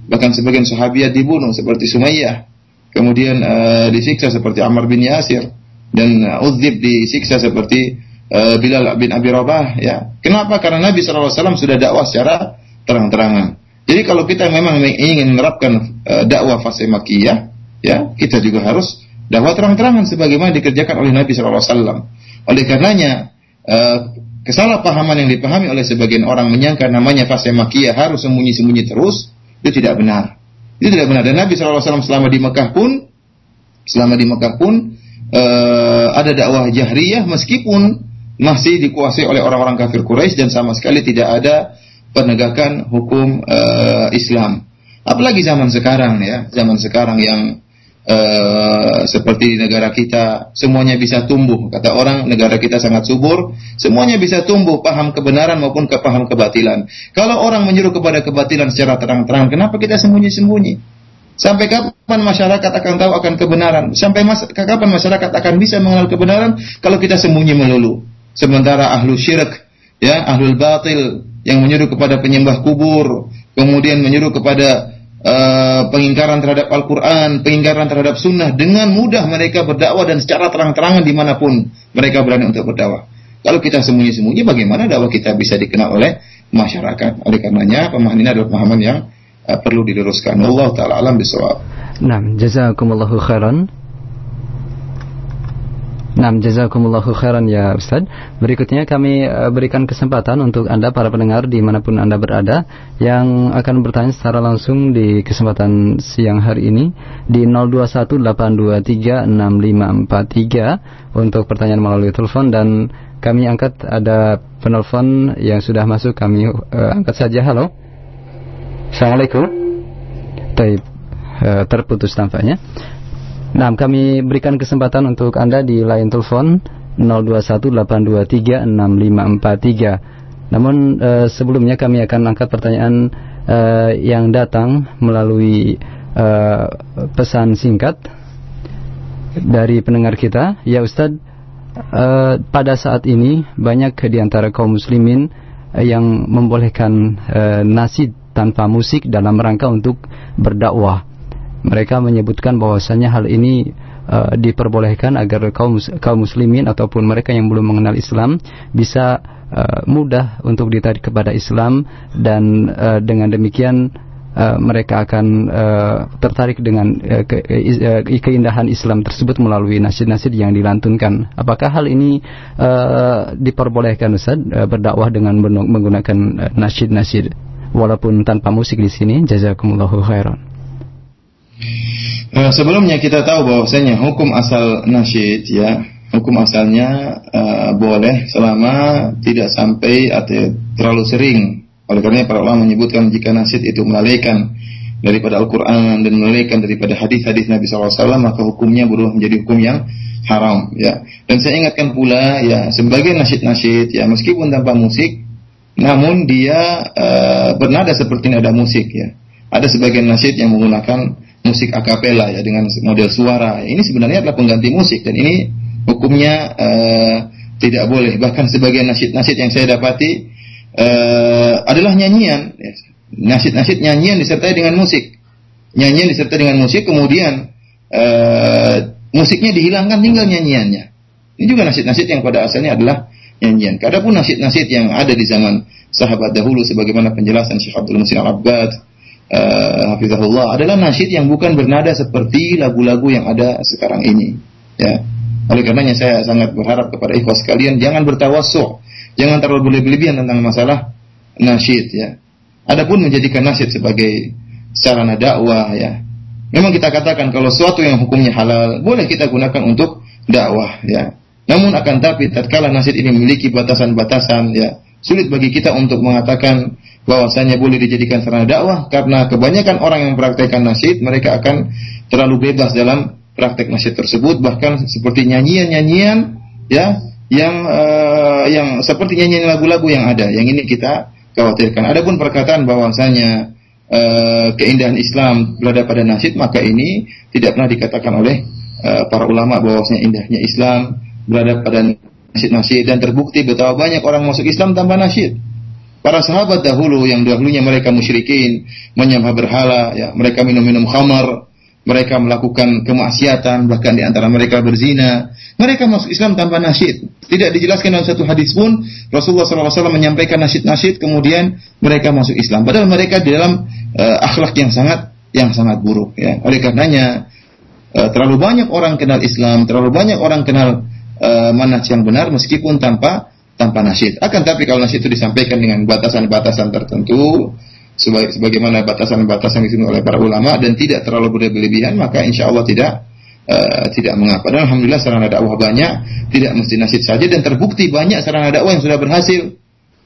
[SPEAKER 1] bahkan sebagian sahabiat dibunuh seperti Sumayyah. Kemudian uh, disiksa seperti Ammar bin Yasir dan uh, Udzib disiksa seperti uh, Bilal bin Abi Rabah ya. Kenapa? Karena Nabi SAW sudah dakwah secara terang-terangan. Jadi kalau kita memang ingin menerapkan uh, dakwah fase makiyah, ya kita juga harus dakwah terang-terangan sebagaimana dikerjakan oleh Nabi SAW. Oleh karenanya uh, kesalahpahaman yang dipahami oleh sebagian orang menyangka namanya fase makiyah harus sembunyi-sembunyi terus itu tidak benar. Itu tidak benar. Dan Nabi SAW selama di Mekah pun selama di Mekah pun uh, ada dakwah jahriyah meskipun masih dikuasai oleh orang-orang kafir Quraisy dan sama sekali tidak ada penegakan hukum uh, Islam. Apalagi zaman sekarang ya, zaman sekarang yang uh, seperti di negara kita semuanya bisa tumbuh. Kata orang negara kita sangat subur, semuanya bisa tumbuh paham kebenaran maupun kepaham kebatilan. Kalau orang menyuruh kepada kebatilan secara terang-terang, kenapa kita sembunyi-sembunyi? Sampai kapan masyarakat akan tahu akan kebenaran? Sampai mas kapan masyarakat akan bisa mengenal kebenaran kalau kita sembunyi melulu? Sementara ahlu syirik, ya, ahlul batil yang menyuruh kepada penyembah kubur, kemudian menyuruh kepada uh, pengingkaran terhadap Al-Quran, pengingkaran terhadap Sunnah, dengan mudah mereka berdakwah dan secara terang-terangan di mana pun mereka berani untuk berdakwah. Kalau kita sembunyi-sembunyi, bagaimana dakwah kita bisa dikenal oleh masyarakat? Oleh karenanya, pemahaman ini adalah pemahaman yang uh, perlu diluruskan. Allah taala alam bisawab.
[SPEAKER 2] Nah, jazakumullahu khairan. Nah, jazakumullahu khairan ya Ustaz. Berikutnya kami uh, berikan kesempatan untuk Anda para pendengar di mana pun Anda berada yang akan bertanya secara langsung di kesempatan siang hari ini di 0218236543 untuk pertanyaan melalui telepon dan kami angkat ada penelpon yang sudah masuk kami uh, angkat saja. Halo. Assalamualaikum. Taib. Uh, terputus tampaknya. Nah, kami berikan kesempatan untuk Anda di line telepon 0218236543. Namun uh, sebelumnya kami akan angkat pertanyaan uh, yang datang melalui uh, pesan singkat dari pendengar kita. Ya Ustadz, uh, pada saat ini banyak di antara kaum muslimin uh, yang membolehkan uh, nasid tanpa musik dalam rangka untuk berdakwah. Mereka menyebutkan bahwasanya hal ini uh, diperbolehkan agar kaum kaum muslimin ataupun mereka yang belum mengenal Islam bisa uh, mudah untuk ditarik kepada Islam dan uh, dengan demikian uh, mereka akan uh, tertarik dengan uh, ke, uh, keindahan Islam tersebut melalui nasid-nasid yang dilantunkan. Apakah hal ini uh, diperbolehkan Ustaz uh, berdakwah dengan menggunakan uh, nasid-nasid? walaupun tanpa musik di sini jazakumullahu khairan.
[SPEAKER 1] Uh, sebelumnya kita tahu bahwasanya hukum asal nasyid ya, hukum asalnya uh, boleh selama tidak sampai atau terlalu sering. Oleh karena para ulama menyebutkan jika nasyid itu melalaikan daripada Al-Quran dan melalaikan daripada hadis-hadis Nabi SAW maka hukumnya berubah menjadi hukum yang haram ya. Dan saya ingatkan pula ya sebagai nasyid-nasyid ya meskipun tanpa musik namun dia uh, bernada seperti nada musik ya. Ada sebagian nasyid yang menggunakan musik akapela ya dengan model suara. Ini sebenarnya adalah pengganti musik dan ini hukumnya uh, tidak boleh. Bahkan sebagian nasyid-nasyid yang saya dapati uh, adalah nyanyian. Ya. Nasyid-nasyid nyanyian disertai dengan musik. Nyanyian disertai dengan musik kemudian uh, musiknya dihilangkan tinggal nyanyiannya. Ini juga nasyid-nasyid yang pada asalnya adalah nyanyian. Adapun nasyid-nasyid yang ada di zaman sahabat dahulu sebagaimana penjelasan Syekh Abdul Musin Al-Abbad uh, hafizahullah adalah nasyid yang bukan bernada seperti lagu-lagu yang ada sekarang ini. Ya. Oleh karenanya saya sangat berharap kepada ikhwas sekalian jangan bertawassu, jangan terlalu berlebihan tentang masalah nasyid ya. Adapun menjadikan nasyid sebagai sarana dakwah ya. Memang kita katakan kalau suatu yang hukumnya halal boleh kita gunakan untuk dakwah ya. Namun akan tapi tatkala nasid ini memiliki batasan-batasan ya, sulit bagi kita untuk mengatakan bahwasanya boleh dijadikan sarana dakwah karena kebanyakan orang yang mempraktekkan nasid mereka akan terlalu bebas dalam praktek nasid tersebut bahkan seperti nyanyian-nyanyian ya yang uh, yang seperti nyanyian lagu-lagu yang ada yang ini kita khawatirkan. Adapun perkataan bahwasanya uh, keindahan Islam berada pada nasyid, maka ini tidak pernah dikatakan oleh uh, para ulama bahwasanya indahnya Islam berada pada nasyid-nasyid dan terbukti betapa banyak orang masuk Islam tanpa nasyid. Para sahabat dahulu yang dahulunya mereka musyrikin, menyembah berhala, ya, mereka minum-minum khamar, mereka melakukan kemaksiatan, bahkan di antara mereka berzina. Mereka masuk Islam tanpa nasyid. Tidak dijelaskan dalam satu hadis pun Rasulullah SAW menyampaikan nasyid-nasyid kemudian mereka masuk Islam. Padahal mereka di dalam uh, akhlak yang sangat yang sangat buruk. Ya. Oleh karenanya uh, terlalu banyak orang kenal Islam, terlalu banyak orang kenal uh, yang benar meskipun tanpa tanpa nasyid. Akan tapi kalau nasyid itu disampaikan dengan batasan-batasan tertentu, sebagai, sebagaimana batasan-batasan di sini oleh para ulama dan tidak terlalu berlebihan, maka insya Allah tidak uh, tidak mengapa. Dan alhamdulillah sarana dakwah banyak, tidak mesti nasyid saja dan terbukti banyak sarana dakwah yang sudah berhasil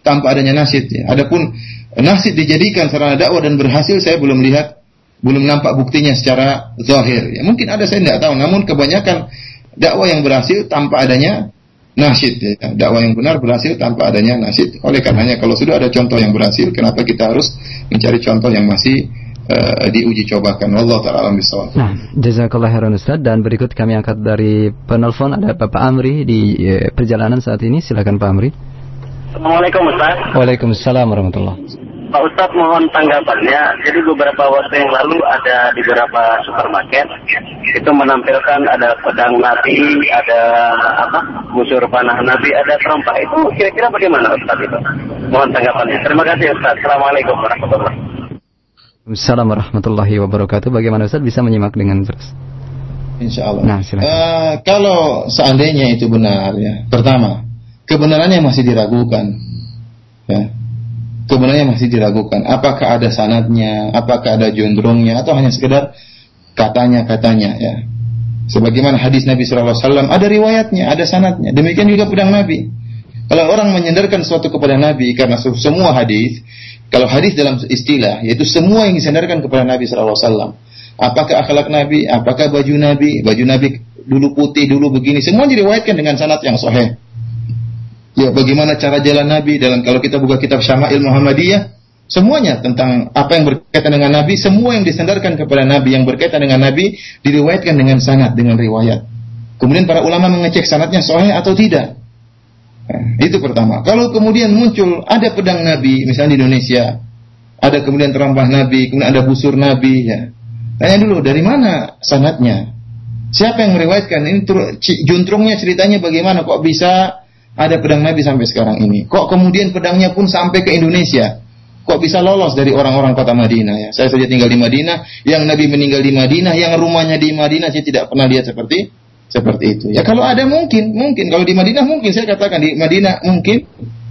[SPEAKER 1] tanpa adanya nasyid. Ya. Adapun nasyid dijadikan sarana dakwah dan berhasil, saya belum lihat, belum nampak buktinya secara zahir. Ya, mungkin ada saya tidak tahu, namun kebanyakan dakwah yang berhasil tanpa adanya nasyid ya. dakwah yang benar berhasil tanpa adanya nasyid oleh karenanya kalau sudah ada contoh yang berhasil kenapa kita harus mencari contoh yang masih uh, diuji cobakan Allah taala alam bisawab.
[SPEAKER 2] Nah, jazakallah khairan Ustaz dan berikut kami angkat dari penelpon ada Bapak Amri di uh, perjalanan saat ini silakan Pak Amri.
[SPEAKER 3] Assalamualaikum Ustaz.
[SPEAKER 2] Waalaikumsalam warahmatullahi
[SPEAKER 3] Pak Ustadz mohon tanggapannya. Jadi beberapa waktu yang lalu ada di beberapa supermarket itu menampilkan ada pedang Nabi, ada apa busur panah Nabi, ada perompak. Itu kira-kira bagaimana Ustadz itu? Mohon tanggapannya. Terima kasih Ustadz. Assalamualaikum warahmatullahi wabarakatuh.
[SPEAKER 2] Assalamualaikum warahmatullahi wabarakatuh. Bagaimana Ustadz bisa menyimak dengan jelas?
[SPEAKER 1] Insya Allah. Nah, Uh, kalau seandainya itu benar ya, pertama kebenarannya masih diragukan. Ya, kebenarannya masih diragukan. Apakah ada sanatnya, apakah ada jondrongnya, atau hanya sekedar katanya-katanya ya. Sebagaimana hadis Nabi SAW, ada riwayatnya, ada sanatnya. Demikian juga pedang Nabi. Kalau orang menyandarkan sesuatu kepada Nabi karena semua hadis, kalau hadis dalam istilah, yaitu semua yang disandarkan kepada Nabi SAW. Apakah akhlak Nabi, apakah baju Nabi, baju Nabi dulu putih, dulu begini, semua diriwayatkan dengan sanat yang sahih. Ya, bagaimana cara jalan Nabi dalam kalau kita buka kitab Syama'il Muhammadiyah, semuanya tentang apa yang berkaitan dengan Nabi, semua yang disandarkan kepada Nabi yang berkaitan dengan Nabi diriwayatkan dengan sanad, dengan riwayat. Kemudian para ulama mengecek sanadnya sahih atau tidak. Nah, itu pertama. Kalau kemudian muncul ada pedang Nabi, misalnya di Indonesia, ada kemudian terompah Nabi, kemudian ada busur Nabi, ya. Tanya dulu dari mana sanatnya? Siapa yang meriwayatkan ini? Juntrungnya ceritanya bagaimana? Kok bisa ada pedang Nabi sampai sekarang ini. Kok kemudian pedangnya pun sampai ke Indonesia? Kok bisa lolos dari orang-orang kota Madinah ya? Saya saja tinggal di Madinah, yang Nabi meninggal di Madinah, yang rumahnya di Madinah saya tidak pernah lihat seperti seperti itu. Ya kalau ada mungkin, mungkin kalau di Madinah mungkin saya katakan di Madinah mungkin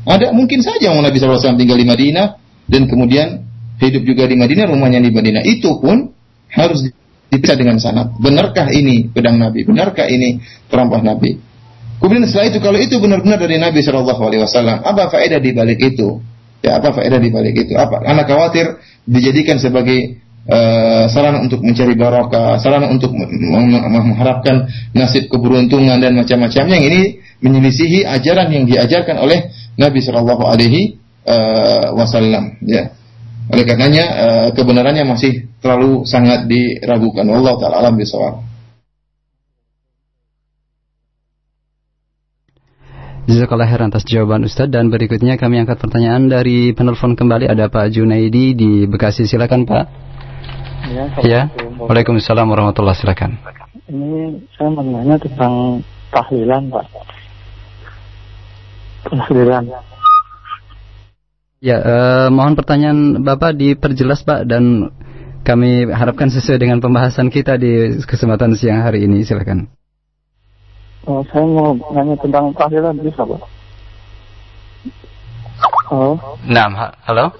[SPEAKER 1] ada mungkin saja Nabi SAW tinggal di Madinah dan kemudian hidup juga di Madinah, rumahnya di Madinah. Itu pun harus dipisah dengan sanad. Benarkah ini pedang Nabi? Benarkah ini terampah Nabi? Kemudian setelah itu kalau itu benar-benar dari Nabi Shallallahu Alaihi Wasallam, apa faedah di balik itu? Ya apa faedah di balik itu? Apa? Anak khawatir dijadikan sebagai uh, sarana untuk mencari barokah, sarana untuk mengharapkan nasib keberuntungan dan macam-macamnya yang ini menyelisihi ajaran yang diajarkan oleh Nabi Shallallahu Alaihi eh, Wasallam. Ya. Oleh karenanya uh, kebenarannya masih terlalu sangat diragukan. Allah taala alam bisawab.
[SPEAKER 2] Jazakallah khairan atas jawaban Ustadz dan berikutnya kami angkat pertanyaan dari penelpon kembali ada Pak Junaidi di Bekasi silakan Pak. Ya. ya. Waalaikumsalam warahmatullahi silakan.
[SPEAKER 4] Ini saya mau nanya tentang tahlilan Pak. Tahlilan.
[SPEAKER 2] Ya, eh, mohon pertanyaan Bapak diperjelas Pak dan kami harapkan sesuai dengan pembahasan kita di kesempatan siang hari ini silakan.
[SPEAKER 4] Oh, saya mau nanya tentang tahlilan bisa, Pak?
[SPEAKER 2] Halo? Nah, halo?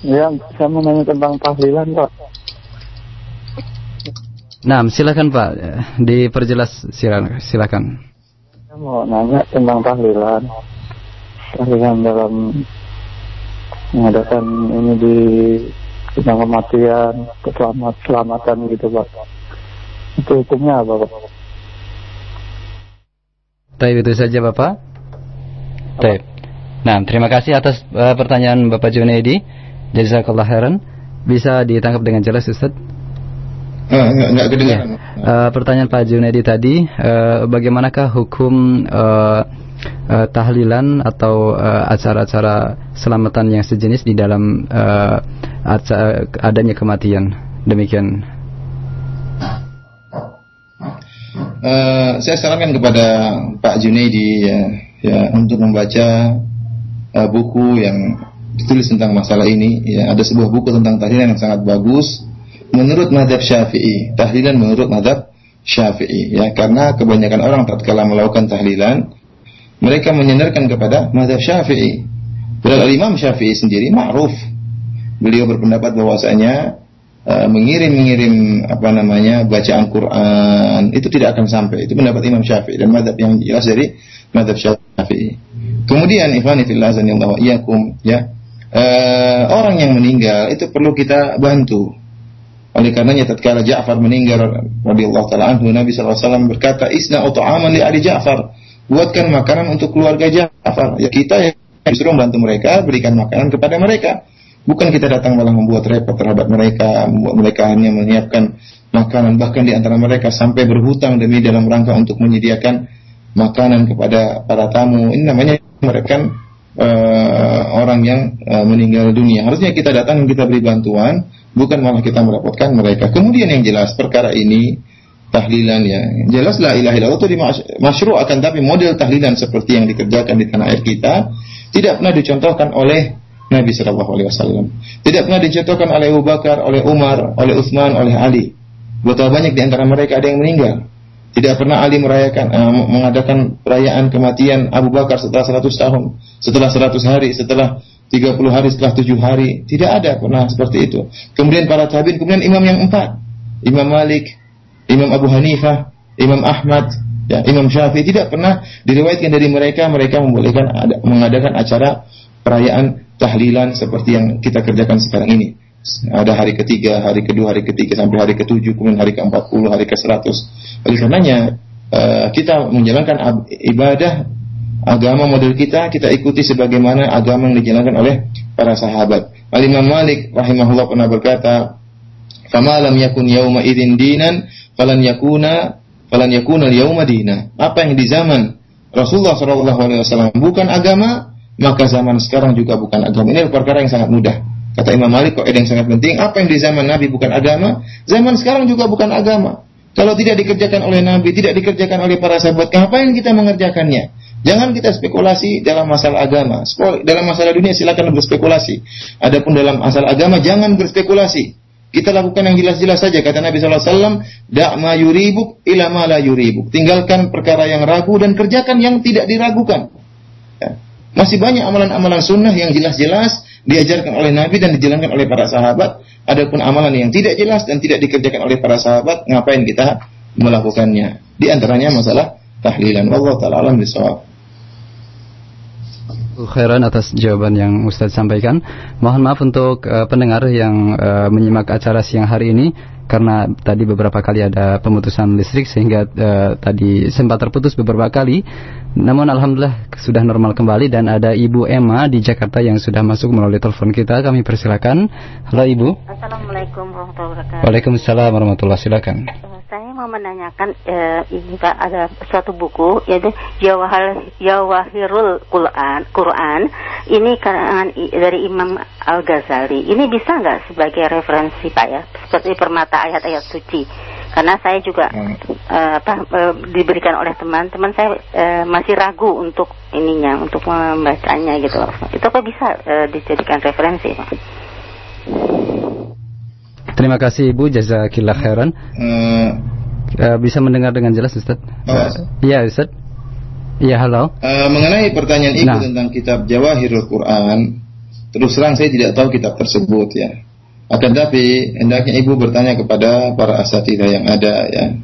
[SPEAKER 4] Ya, saya mau nanya tentang tahlilan, Pak.
[SPEAKER 2] Nah, silakan Pak, diperjelas silakan.
[SPEAKER 4] Saya mau nanya tentang tahlilan. Tahlilan dalam mengadakan ini di tentang kematian, keselamatan gitu Pak. Itu hukumnya apa Pak?
[SPEAKER 2] Baik itu saja Bapak. Baik. Nah, terima kasih atas uh, pertanyaan Bapak Junaidi. Jazakallah khairan. Bisa ditangkap dengan jelas Ustaz?
[SPEAKER 1] Uh, enggak, enggak kedengaran.
[SPEAKER 2] Uh, pertanyaan Pak Junaidi tadi, uh, bagaimanakah hukum uh, uh, tahlilan atau acara-acara uh, selamatan yang sejenis di dalam uh, adanya kematian? Demikian.
[SPEAKER 1] Uh, saya sarankan kepada Pak Junaidi ya, ya untuk membaca uh, buku yang ditulis tentang masalah ini. Ya, ada sebuah buku tentang tahlilan yang sangat bagus menurut madhab syafi'i. Tahlilan menurut madhab syafi'i. Ya, karena kebanyakan orang tatkala melakukan tahlilan, mereka menyandarkan kepada madhab syafi'i. Padahal Imam Syafi'i sendiri ma'ruf. Beliau berpendapat bahwasanya uh, mengirim-mengirim apa namanya bacaan Quran itu tidak akan sampai. Itu pendapat Imam Syafi'i dan madhab yang jelas dari madhab Syafi'i. Kemudian ikhwani fillah wa iyyakum ya. Uh, orang yang meninggal itu perlu kita bantu oleh karenanya tatkala Ja'far meninggal radhiyallahu taala anhu Nabi SAW berkata, "Isna ut'aman li ali Ja'far." Buatkan makanan untuk keluarga Ja'far. Ya kita yang justru membantu mereka, berikan makanan kepada mereka. Bukan kita datang malah membuat repot terhadap mereka, membuat mereka hanya menyiapkan makanan bahkan di antara mereka sampai berhutang demi dalam rangka untuk menyediakan makanan kepada para tamu. Ini namanya mereka uh, orang yang uh, meninggal dunia. Harusnya kita datang dan kita beri bantuan bukan malah kita merepotkan mereka. Kemudian yang jelas perkara ini tahlilan ya. Jelas la ilaha illallah itu masyru' akan tapi model tahlilan seperti yang dikerjakan di tanah air kita tidak pernah dicontohkan oleh Nabi Shallallahu Alaihi Wasallam. Tidak pernah dicontohkan oleh Abu Bakar, oleh Umar, oleh Utsman, oleh Ali. Betapa banyak di antara mereka ada yang meninggal. Tidak pernah Ali merayakan uh, mengadakan perayaan kematian Abu Bakar setelah 100 tahun, setelah 100 hari, setelah 30 hari setelah 7 hari. Tidak ada pernah seperti itu. Kemudian para tabi'in, kemudian imam yang empat. Imam Malik, Imam Abu Hanifah, Imam Ahmad, ya, Imam Syafi'i tidak pernah diriwayatkan dari mereka mereka membolehkan ada, mengadakan acara perayaan tahlilan seperti yang kita kerjakan sekarang ini. Ada hari ketiga, hari kedua, hari ketiga sampai hari ketujuh, kemudian hari ke-40, hari ke-100. Oleh karenanya uh, kita menjalankan ibadah agama model kita kita ikuti sebagaimana agama yang dijalankan oleh para sahabat. Al Imam Malik rahimahullah pernah berkata, "Fama lam yakun yauma idzin dinan, falan yakuna falan yakuna yauma dina." Apa yang di zaman Rasulullah wasallam bukan agama, maka zaman sekarang juga bukan agama. Ini perkara yang sangat mudah. Kata Imam Malik kok ada yang sangat penting, apa yang di zaman Nabi bukan agama, zaman sekarang juga bukan agama. Kalau tidak dikerjakan oleh Nabi, tidak dikerjakan oleh para sahabat, ngapain kita mengerjakannya? Jangan kita spekulasi dalam masalah agama. Dalam masalah dunia silakan berspekulasi. Adapun dalam masalah agama jangan berspekulasi. Kita lakukan yang jelas-jelas saja kata Nabi SAW, ma yuribuk ila ma yuribuk. Tinggalkan perkara yang ragu dan kerjakan yang tidak diragukan. Ya. Masih banyak amalan-amalan sunnah yang jelas-jelas diajarkan oleh Nabi dan dijalankan oleh para sahabat. Adapun amalan yang tidak jelas dan tidak dikerjakan oleh para sahabat, ngapain kita melakukannya? Di antaranya masalah tahlilan. Allah taala alam bisawab
[SPEAKER 2] khairan atas jawaban yang Ustaz sampaikan. Mohon maaf untuk uh, pendengar yang uh, menyimak acara siang hari ini karena tadi beberapa kali ada pemutusan listrik sehingga uh, tadi sempat terputus beberapa kali. Namun alhamdulillah sudah normal kembali dan ada Ibu Emma di Jakarta yang sudah masuk melalui telepon kita. Kami persilakan. Halo Ibu.
[SPEAKER 5] Assalamualaikum warahmatullahi wabarakatuh.
[SPEAKER 2] Waalaikumsalam warahmatullahi wabarakatuh.
[SPEAKER 5] Saya mau menanyakan eh, ini Pak ada suatu buku yaitu Jawahir Jawahirul Quran Quran ini karangan dari Imam Al Ghazali. Ini bisa nggak sebagai referensi Pak ya seperti permata ayat-ayat suci? Karena saya juga hmm. uh, apa uh, diberikan oleh teman-teman saya uh, masih ragu untuk ininya untuk membacanya gitu. Itu apa bisa uh, dijadikan referensi Pak?
[SPEAKER 2] Terima kasih Ibu, jazakillah khairan. Uh, uh, bisa mendengar dengan jelas Ustaz? Iya uh, Ustaz. Iya halo.
[SPEAKER 1] Uh, mengenai pertanyaan Ibu nah. tentang kitab Jawahirul Quran, terus terang saya tidak tahu kitab tersebut ya. Akan tapi hendaknya Ibu bertanya kepada para asatidah yang ada ya.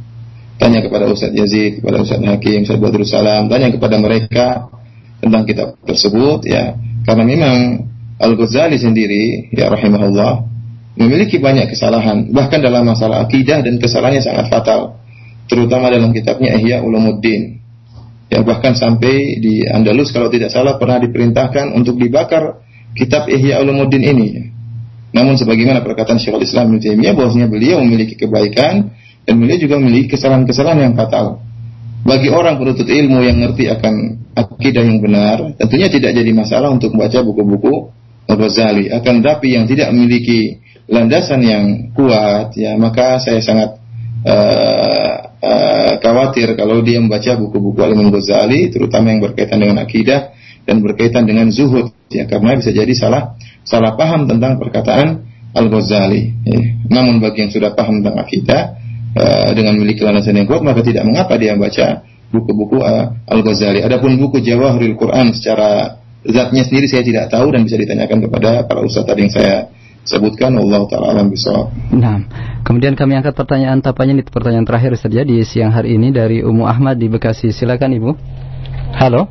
[SPEAKER 1] Tanya kepada Ustaz Yazid, kepada Ustaz Hakim, Ustaz Badrul Salam, tanya kepada mereka tentang kitab tersebut ya. Karena memang Al-Ghazali sendiri ya rahimahullah memiliki banyak kesalahan, bahkan dalam masalah akidah dan kesalahannya sangat fatal, terutama dalam kitabnya Ihya Ulumuddin. Ya bahkan sampai di Andalus kalau tidak salah pernah diperintahkan untuk dibakar kitab Ihya Ulumuddin ini. Namun sebagaimana perkataan Syekhul Islam Ibnu Taimiyah bahwasanya beliau memiliki kebaikan dan beliau juga memiliki kesalahan-kesalahan yang fatal. Bagi orang penuntut ilmu yang ngerti akan akidah yang benar, tentunya tidak jadi masalah untuk membaca buku-buku Al-Ghazali. Akan tapi yang tidak memiliki landasan yang kuat, ya maka saya sangat uh, uh, khawatir kalau dia membaca buku-buku Al-Imam Ghazali, terutama yang berkaitan dengan akidah dan berkaitan dengan zuhud, ya karena bisa jadi salah salah paham tentang perkataan Al-Ghazali. Ya. Namun bagi yang sudah paham tentang akidah uh, dengan memiliki landasan yang kuat, maka tidak mengapa dia membaca buku-buku uh, Al-Ghazali. Adapun buku Jawahirul Quran secara zatnya sendiri saya tidak tahu dan bisa ditanyakan kepada para ustaz tadi yang saya sebutkan Allah taala alam bisawab.
[SPEAKER 2] Nah, kemudian kami angkat pertanyaan tapanya ini pertanyaan terakhir saja di siang hari ini dari Umu Ahmad di Bekasi. Silakan Ibu. Halo.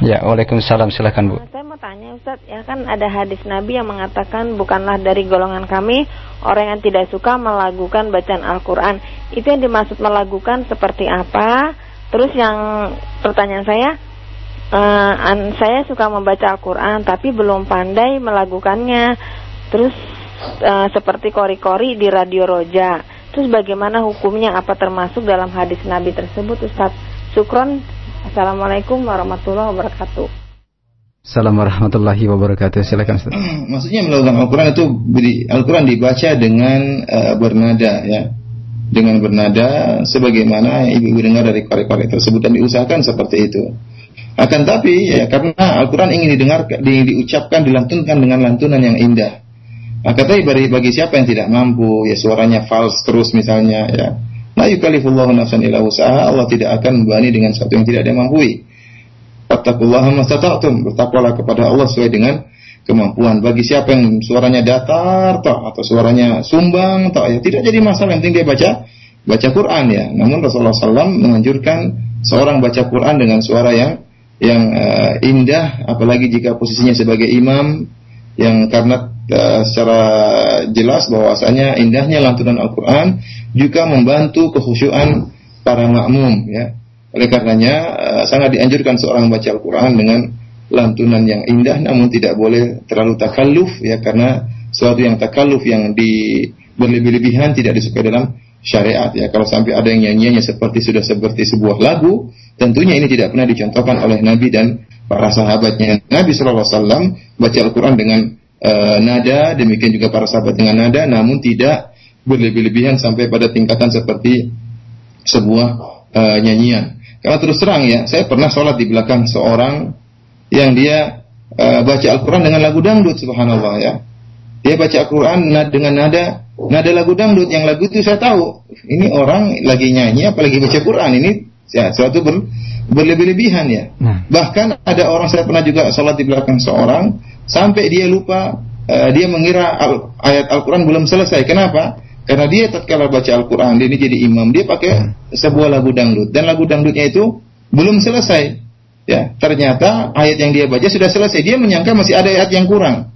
[SPEAKER 2] Ya, Waalaikumsalam. Silakan Bu.
[SPEAKER 6] Saya mau tanya Ustaz, ya kan ada hadis Nabi yang mengatakan bukanlah dari golongan kami orang yang tidak suka melakukan bacaan Al-Qur'an. Itu yang dimaksud melakukan seperti apa? Terus yang pertanyaan saya, uh, saya suka membaca Al-Quran tapi belum pandai melakukannya. Terus uh, seperti kori-kori di Radio Roja. Terus bagaimana hukumnya? Apa termasuk dalam hadis Nabi tersebut, Ustaz? Sukron. Assalamualaikum warahmatullahi wabarakatuh.
[SPEAKER 2] Assalamualaikum warahmatullahi wabarakatuh. Silakan Ustaz.
[SPEAKER 1] Maksudnya melakukan Al-Quran itu Al-Quran dibaca dengan uh, bernada ya dengan bernada sebagaimana ibu-ibu dengar dari korek-korek tersebut dan diusahakan seperti itu. Akan tapi ya karena Al-Qur'an ingin didengar di, diucapkan dilantunkan dengan lantunan yang indah. Akan tapi bagi, bagi siapa yang tidak mampu ya suaranya fals terus misalnya ya. La yukallifullahu nafsan illa usaha Allah tidak akan membebani dengan sesuatu yang tidak dia mampu. Fattaqullaha mastata'tum. Bertakwalah kepada Allah sesuai dengan kemampuan. Bagi siapa yang suaranya datar toh atau suaranya sumbang toh ya tidak jadi masalah yang penting dia baca baca Quran ya. Namun Rasulullah SAW menganjurkan seorang baca Quran dengan suara yang yang uh, indah, apalagi jika posisinya sebagai imam yang karena secara jelas bahwasanya indahnya lantunan Al-Quran juga membantu kekhusyuan para makmum ya. Oleh karenanya uh, sangat dianjurkan seorang baca Al-Quran dengan lantunan yang indah namun tidak boleh terlalu takalluf ya karena suatu yang takalluf yang di berlebih-lebihan tidak disukai dalam syariat ya. Kalau sampai ada yang nyanyiannya seperti sudah seperti sebuah lagu, tentunya ini tidak pernah dicontohkan oleh Nabi dan para sahabatnya. Nabi SAW baca Al-Quran dengan uh, nada, demikian juga para sahabat dengan nada, namun tidak berlebih-lebihan sampai pada tingkatan seperti sebuah uh, nyanyian. Karena terus terang ya, saya pernah sholat di belakang seorang yang dia uh, baca Al-Quran dengan lagu dangdut, subhanallah ya. Dia baca Al-Quran dengan nada nada lagu dangdut. Yang lagu itu saya tahu. Ini orang lagi nyanyi apalagi baca Quran. Ini ya, suatu ber, berlebih-lebihan ya. Nah. Bahkan ada orang saya pernah juga sholat di belakang seorang sampai dia lupa uh, dia mengira al, ayat Al-Quran belum selesai. Kenapa? Karena dia tatkala baca Al-Quran, dia ini jadi imam, dia pakai hmm. sebuah lagu dangdut dan lagu dangdutnya itu belum selesai. Ya, ternyata ayat yang dia baca sudah selesai. Dia menyangka masih ada ayat yang kurang.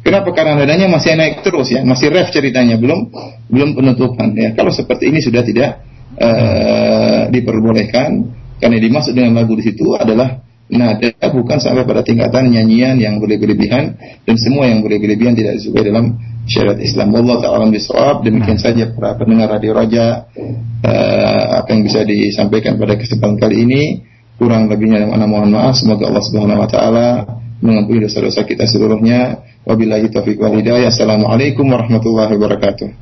[SPEAKER 1] Kenapa? Karena nadanya masih naik terus ya, masih ref ceritanya, belum belum penutupan ya. Kalau seperti ini sudah tidak uh, diperbolehkan karena dimaksud dengan lagu di situ adalah nada bukan sampai pada tingkatan nyanyian yang berlebihan dan semua yang berlebihan tidak disukai dalam syariat Islam. Allah taala bisawab. Demikian saja para pendengar Radio Raja uh, apa yang bisa disampaikan pada kesempatan kali ini. Kurang lebihnya mohon maaf. Semoga Allah Subhanahu wa taala mengampuni dosa-dosa kita seluruhnya. Wabillahi taufiq wal hidayah. Assalamualaikum warahmatullahi wabarakatuh.